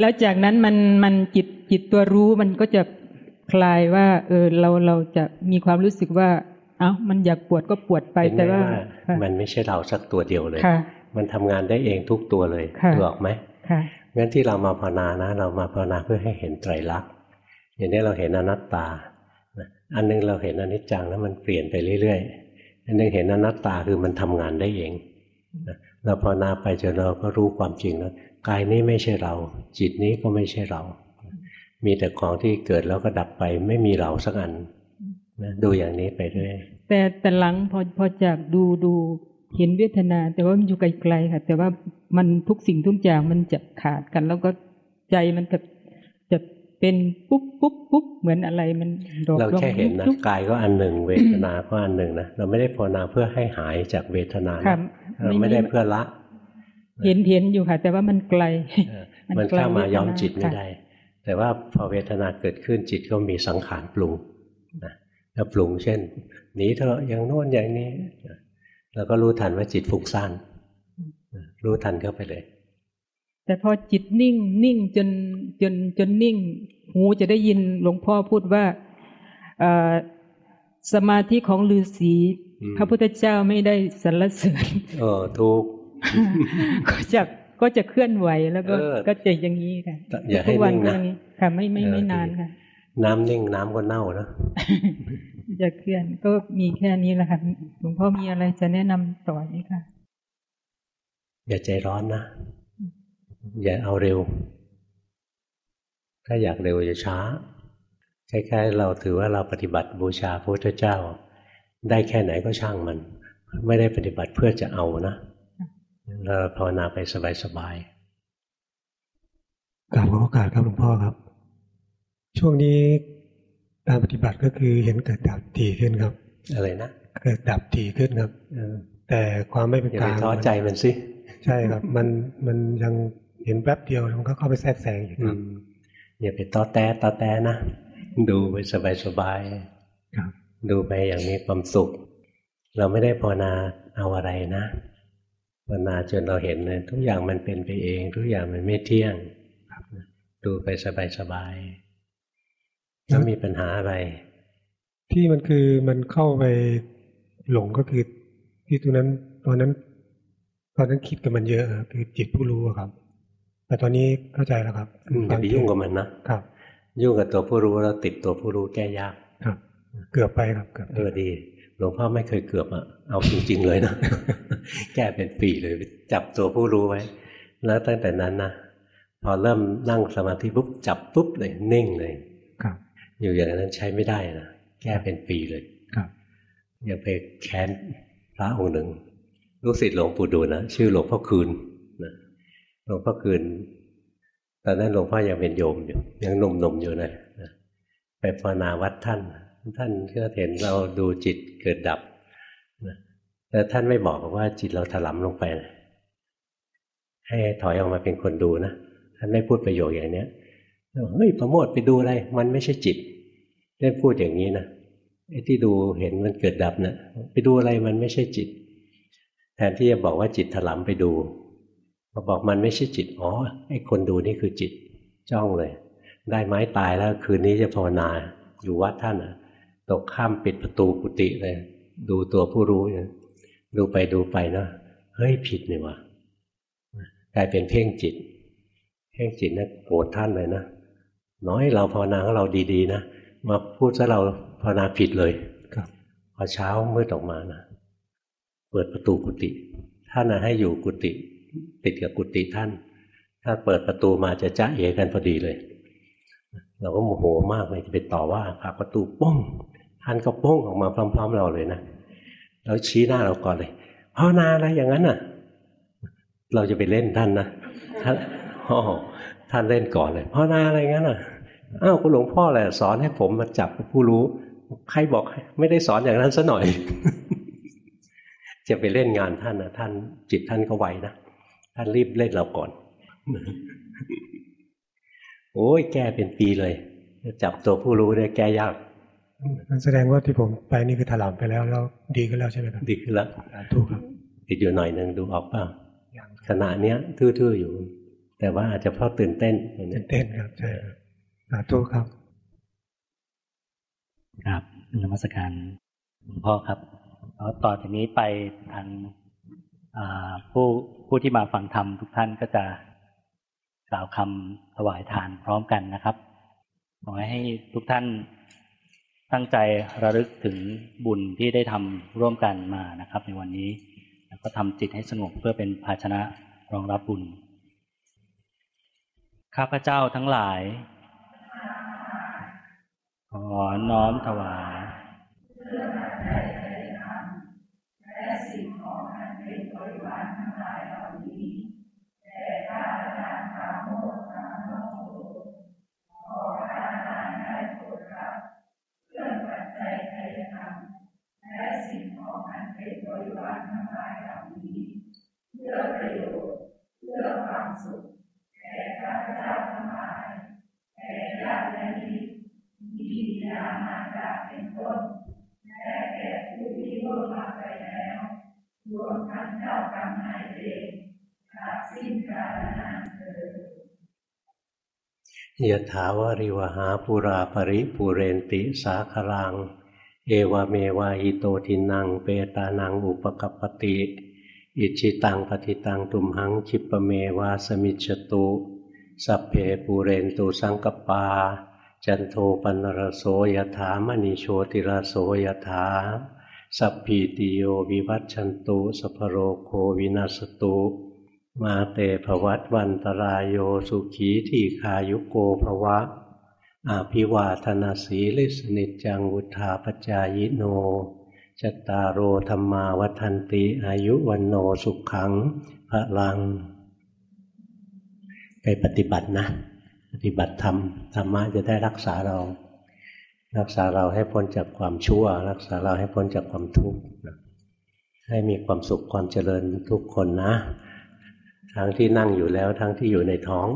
แล้วจากนั้นมันมันจิตจิตตัวรู้มันก็จะคลายว่า เออเราเราจะมีความรู้สึกว่า เอ้ามันอยากปวดก็ปวดไปเห็นไหมแต่ว่าว่าค่ะมันไม่ใช่เราสักตัวเดียวเลยค่ะมันทำงานได้เองทุกตัวเลยค่ะดูออกไหมค่ะ งั้นที่เรามาภาวนานะ เรามาภาวนาเพื่อให้เห็นไตรลักษณ์อย่างนี้เราเห็นอนัตตา อันนึงเราเห็นอนิจจังแล้วมันเปลี่ยนไปเรื่อยๆ อันนึงเห็นอนัตตาคือมันทำงานได้เองเราภาวนาไปจนเราก็รู้ความจริงแล้วกายนี้ไม่ใช่เรา จิตนี้ก็ไม่ใช่เรา มีแต่ของที่เกิดแล้วก็ดับไปไม่มีเราสักอันนะดูอย่างนี้ไปเรื่อยแต่แต่หลังพอพอจากดูดู เห็นเวทนา แต่ว่ามันอยู่ไกลๆค่ะ แต่ว่ามันทุกสิ่งทุกอย่างมันจะขาดกัน แล้วก็ใจมันจะจะเป็นปุ๊บปุ๊บปุ๊บเหมือนอะไรมันดอกเราแค่เห็นนะลุกกายก็อันหนึ่ง เวทนาก็อันหนึ่งนะเราไม่ได้ภาวนาเพื่อให้หายจากเวทนาค่ะนะไม่เราไม่ได้เพื่อละ เห็นเห็นอยู่ค่ะ แต่ว่ามันไกล มันไกลเข้ามาย้อมวทนจิตไม่ค่ะได้ แต่ว่าพอเวทนาเกิดขึ้นจิตก็มีสังขารปรุงนะแล้วปรุงเช่นหนีเถอะอย่างโน้นอย่างนี้นะ แล้วก็รู้ทันว่าจิตฟุ้งซ่านนะรู้ทันเข้าไปเลย แต่พอจิตนิ่งนิ่งจนจนจนนิ่ง หูจะได้ยินหลวงพ่อพูดว่าเอ่อสมาธิของฤาษีอืมพระพุทธเจ้าไม่ได้สรรเสริญเออทุกก็จะก็จะเคลื่อนไหวแล้วก็เออก็จะอย่างนี้ค่ะอย่าให้ทุกวันิ่งก็นะอย่างค่ะ ไม่ไม่ไม่เออนานดีค่ะ น้ำนิ่งน้ำก็เน่านะ จะเคลื่อนก็มีแค่นี้แหละค่ะหลวงพ่อมีอะไรจะแนะนำต่อไหมคะอย่าใจร้อนนะ อย่าเอาเร็ว ถ้าอยากเร็วอย่าช้าคล้ายๆเราถือว่าเราปฏิบัติบูชาพระพุทธเจ้า ได้แค่ไหนก็ช่างมัน ไม่ได้ปฏิบัติเพื่อจะเอานะเราภาวนาไปสบายกราบขอโอกาสครับหลวงพ่อครับ ช่วงนี้ การปฏิบัติก็คือเห็นเกิดดับถี่ขึ้นครับๆอะไรนะเกิดดับถี่ขึ้นครับเออแต่ความไม่เป็นอย่ากไปลางท้อใจมันสิใช่ครับ มันมันยังเห็นแป๊บเดียวแล้วมันก็เข้าไปแทรกแซงอยู่ครับอืมอย่าไปต้อแต้ต้อแต้นะดูไปสบายครับๆดูไปอย่างมีความสุข เราไม่ได้ภาวนาเอาอะไรนะภาวนาจนเราเห็นเลยทุกอย่างมันเป็นไปเอง ทุกอย่างมันไม่เที่ยงดูไปสบายๆ แล้วมีปัญหาอะไร ที่มันคือมันเข้าไปหลงก็คือที่ตรงนั้นตอนนั้น ตอนนั้นคิดกับมันเยอะคือจิตผู้รู้ครับ แต่ตอนนี้เข้าใจแล้วครับอย่าไปยุ่งกับมันนะครับ ยุ่งกับตัวผู้รู้แล้วติดตัวผู้รู้แก้ยากครับ เกือบไปครับเกือบเออดีหลวงพ่อไม่เคยเกือบอะเอาจริงๆเลยนะแก้เป็นปีเลย จับตัวผู้รู้ไว้ แล้วตั้งแต่นั้นนะพอเริ่มนั่งสมาธิปุ๊บจับปุ๊บเลยนิ่งเลยครับ อยู่อย่างนั้นใช้ไม่ได้นะแก้เป็นปีเลยครับอย่าไปแค้นพระองค์หนึ่ง ลูกศิษย์หลวงปู่ดูนะชื่อหลวงพ่อคืนนะหลวงพ่อคืน ตอนนั้นหลวงพ่อยังเป็นโยมอยู่ยังหนุ่มๆอยู่นะไปภาวนาวัดท่าน ท่านก็เห็นเราดูจิตเกิดดับนะแต่ท่านไม่บอกว่าจิตเราถลำลงไปนะให้ถอยออกมาเป็นคนดูนะท่านไม่พูดประโยคอย่างเนี้ยเฮ้ยประโมทไปดูอะไร มันไม่ใช่จิต เล่นพูดอย่างนี้นะไอ้ที่ดูเห็นมันเกิดดับนะไปดูอะไรมันไม่ใช่จิต แทนที่จะบอกว่าจิตถลำไปดูพอบอกมันไม่ใช่จิตอ๋อไอ้คนดูนี่คือจิตจ้องเลย ได้ไม้ตายแล้วคืนนี้จะภาวนาอยู่วัดท่านอะตกข้ามปิดประตูกุฏิเลย ดูตัวผู้รู้เนี่ยดูไปดูไปเนาะเฮ้ยผิดนี่วะกลายเป็นเพ่งจิต เพ่งจิตนะโกรธท่านเลยนะน้อยเราภาวนาของเราดีๆนะ มาพูดซะเราภาวนาผิดเลยครับพอเช้ามืดออกมานะเปิดประตูกุฏิท่านนะให้อยู่กุฏิติดกับกุฏิท่าน ถ้าเปิดประตูมาจะจ้าเอกันพอดีเลย เราก็โมโหมากเลยจะไปต่อว่าผลักประตูป้องท่านก็ป้องออกมาพร้อม ๆ เราเลยนะแล้วชี้หน้าเราก่อนเลยภาวนาอะไรอย่างนั้นน่ะ เราจะไปเล่นท่านนะท่านอ๋อท่านเล่นก่อนเลยภาวนาอะไรงั้นน่ะ อ้าวคุณหลวงพ่อแหละสอนให้ผมมาจับผู้รู้ ใครบอกไม่ได้สอนอย่างนั้นซะหน่อย จะไปเล่นงานท่านนะท่านจิตท่านก็ไวนะท่านรีบเล่นเราก่อน โอ้ยแก้เป็นปีเลยจับตัวผู้รู้ได้แก้ยากนั่นแสดงว่าที่ผมไปนี่คือถลำไปแล้วแล้วดีขึ้นแล้วใช่ไหมครับดีขึ้นแล้วถูกครับติดอยู่หน่อยหนึ่งดูออกเปล่าขณะเนี้ยทื่อๆอยู่ แต่ว่าอาจจะเพราะตื่นเต้นตื่นเต้นครับใช่ครับ สาธุครับ ครับนมัสการหลวงพ่อครับแล้วต่อจากนี้ไปทางผู้ผู้ที่มาฟังธรรมทุกท่านก็จะกล่าวคำถวายทานพร้อมกันนะครับขอให้ทุกท่านตั้งใจระลึกถึงบุญที่ได้ทำร่วมกันมานะครับ ในวันนี้ แล้วก็ทำจิตให้สงบเพื่อเป็นภาชนะรองรับบุญ ข้าพเจ้าทั้งหลาย ขอน้อมถวายและสิ่งของอันเป็นบริวารทั้งหลายเหล่านี้แต่พระอาจารย์ปราโมทธรรมโสขอพระอาจารย์ได้โปรดรับเพื่อปัจจัยไตรธรรมและสิ่งของอันเป็นบริวารทั้งหลายเหล่านี้เพื่อประโยชน์เพื่อความสุขามารดาเป็นต้นและแก่ผู้ที่ล่วงลับไปแล้วรวมทั้งเจ้ากรรมนายเวรขาดสิ้นกาลนานเถิดยะถาวาริวะหาปูรา ปะริปูเรนติสาคะรัง เอวะเมวะ อิโตทินนังเปตานังอุปะกัปปะติ อิจฉิตังปัตถิตังตุมหัง ขิปปะเมวะ สะมิชฌะตุ สัพเพปูเรนตุสังกัปปา จันโทปัณณะระโส ยะถา มะณิโชติรโสยถาสัพพีติโยวิวัตชันตุสภโรโควินาสตุมาเตภวัตวันตรายโยสุขีที่คายุโกภวะ อาภิวาธนาสีลิสนิจังวุธาปจายโนจตารโอธรรมาวัฒนติอายุวันโนสุขขังพระลัง ไปปฏิบัตินะ ปฏิบัติธรรมธรรมะจะได้รักษาเรา รักษาเราให้พ้นจากความชั่ว รักษาเราให้พ้นจากความทุกข์ให้มีความสุขความเจริญทุกคนนะ ทั้งที่นั่งอยู่แล้วทั้งที่อยู่ในท้อง